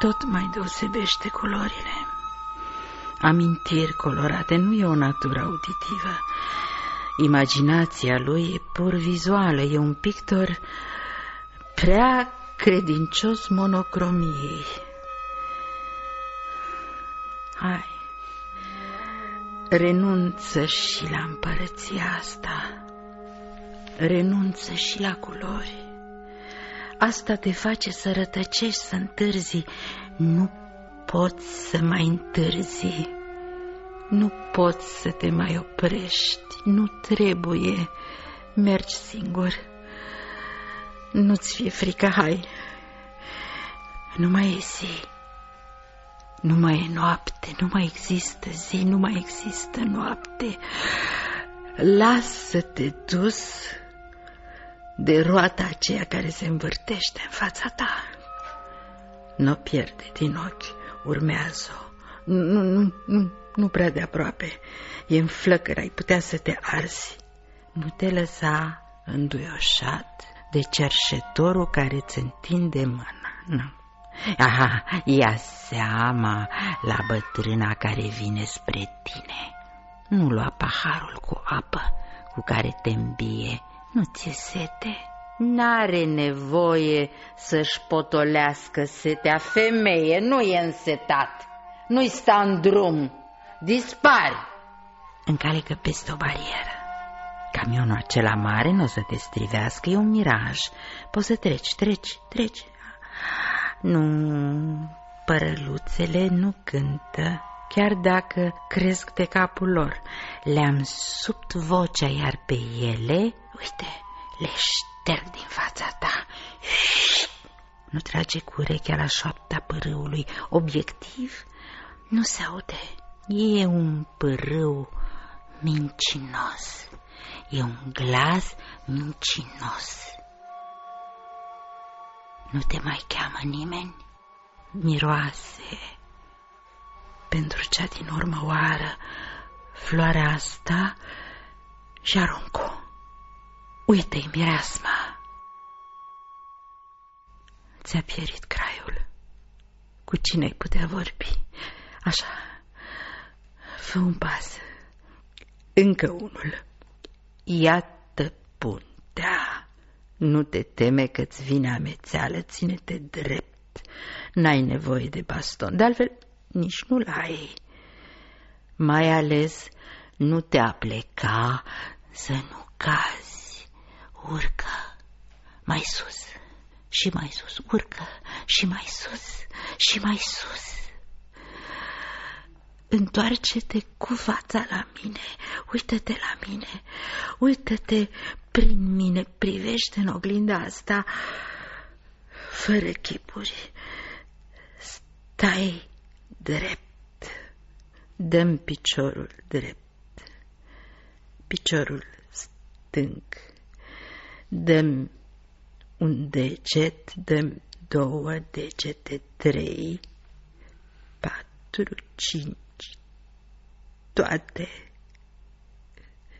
Tot mai deosebește culorile. Amintiri colorate nu e o natură auditivă. Imaginația lui e pur vizuală, e un pictor prea credincios monocromiei. Hai, renunță și la împărăția asta, renunță și la culori. Asta te face să rătăcești, să întârzi. Nu poți să mai întârzi. Nu poți să te mai oprești. Nu trebuie. Mergi singur. Nu-ți fie frică, hai. Nu mai e zi. Nu mai e noapte, nu mai există zi, nu mai există noapte. Lasă-te dus de roata aceea care se învârtește în fața ta. Nu o pierde din ochi, urmează-o. Nu, nu, nu, nu prea de aproape. E în flăcări, ai putea să te arzi. Nu te lăsa înduioșat de cerșetorul care îți întinde mâna. Nu. Aha, ia seama la bătrâna care vine spre tine. Nu lua paharul cu apă cu care te îmbie, nu ți-e sete. N-are nevoie să-și potolească setea femeie, nu e însetat, nu-i sta în drum, dispari. Încalecă peste o barieră. Camionul acela mare nu o să te strivească, e un miraj. Poți să treci, treci, treci. Nu, părăluțele nu cântă, chiar dacă cresc de capul lor. Le-am subt vocea, iar pe ele, uite, le șterg din fața ta. Nu trage cu urechea la șoapta părâului. Obiectiv, nu se aude. E un părâu mincinos. E un glas mincinos. Nu te mai cheamă nimeni? Miroase pentru cea din urmă oară floarea asta și arunc-o. Uite-i mireasma. Ți-a pierit craiul. Cu cine ai putea vorbi? Așa, fă un pas. Încă unul. Iată puntea. Nu te teme că-ți vine amețeală, ține-te drept. N-ai nevoie de baston, de altfel nici nu-l ai. Mai ales nu te apleca să nu cazi. Urcă mai sus și mai sus, urcă și mai sus și mai sus. Întoarce-te cu fața la mine, uită-te la mine, uită-te prin mine, privește în oglinda asta, fără chipuri. Stai drept. Dăm piciorul drept. Piciorul stâng. Dăm un deget, dăm două degete, trei, patru, cinci, toate,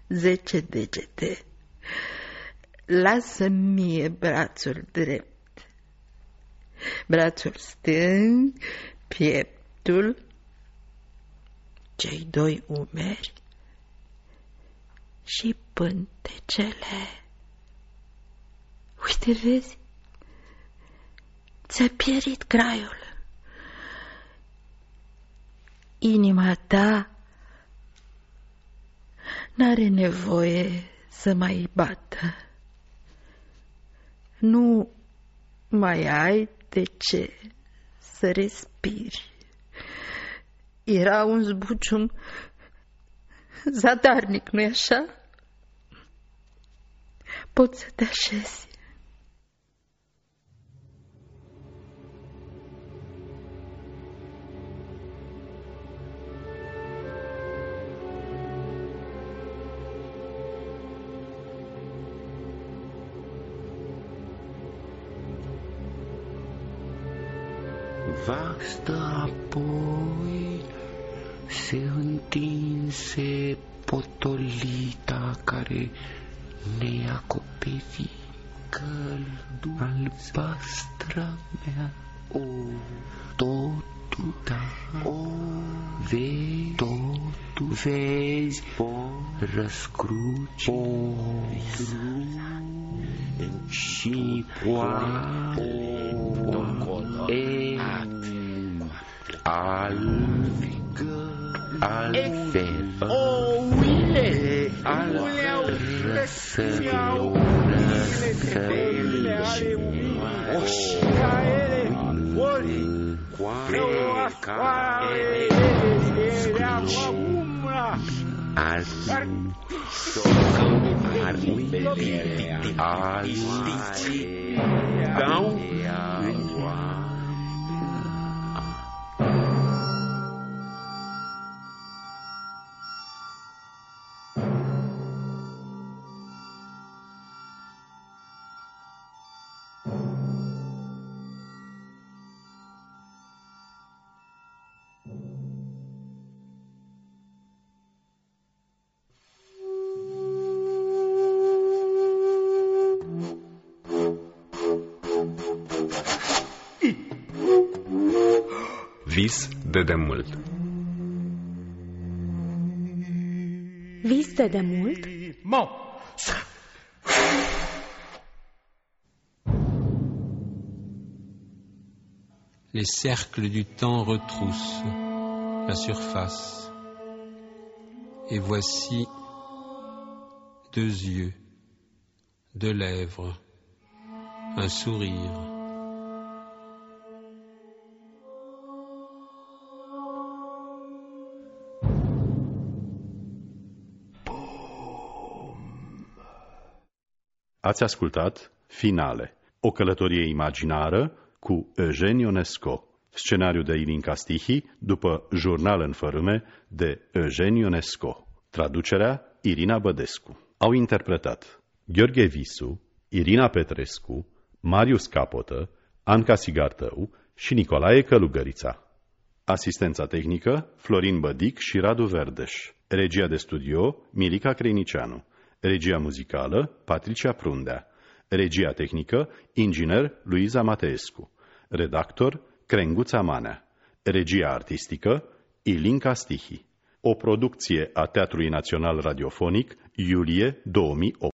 zece degete. Lasă mie brațul drept, brațul stâng, pieptul, cei doi umeri și pântecele. Uite, vezi? Ți-a pierit graiul. Inima ta n-are nevoie să mai bată. Nu mai ai de ce să respiri. Era un zbucium zadarnic, nu-i așa? Poți să te așezi. Vastă apoi se întinse potolita care ne acoperi căldura albastră mea. O, totul, da, o, vezi, totul, vezi, o, răscruci, o, și poate, e, al, altfel, o, uile, al, Então, de demult Vis de demult? Mo! Les cercles du temps retroussent la surface. Et voici deux yeux, deux lèvres, un sourire. Ați ascultat Finale, o călătorie imaginară cu Eugen Ionesco, scenariu de Irin Castihi după Jurnal în fărâme de Eugen Ionesco, traducerea Irina Bădescu. Au interpretat Gheorghe Visu, Irina Petrescu, Marius Capotă, Anca Sigartău și Nicolae Călugărița. Asistența tehnică Florin Bădic și Radu Verdeș. Regia de studio Milica Creinicianu. Regia muzicală, Patricia Prundea. Regia tehnică, inginer Luiza Mateescu. Redactor, Crenguța Manea. Regia artistică, Ilinca Stihi. O producție a Teatrului Național Radiofonic, iulie 2008.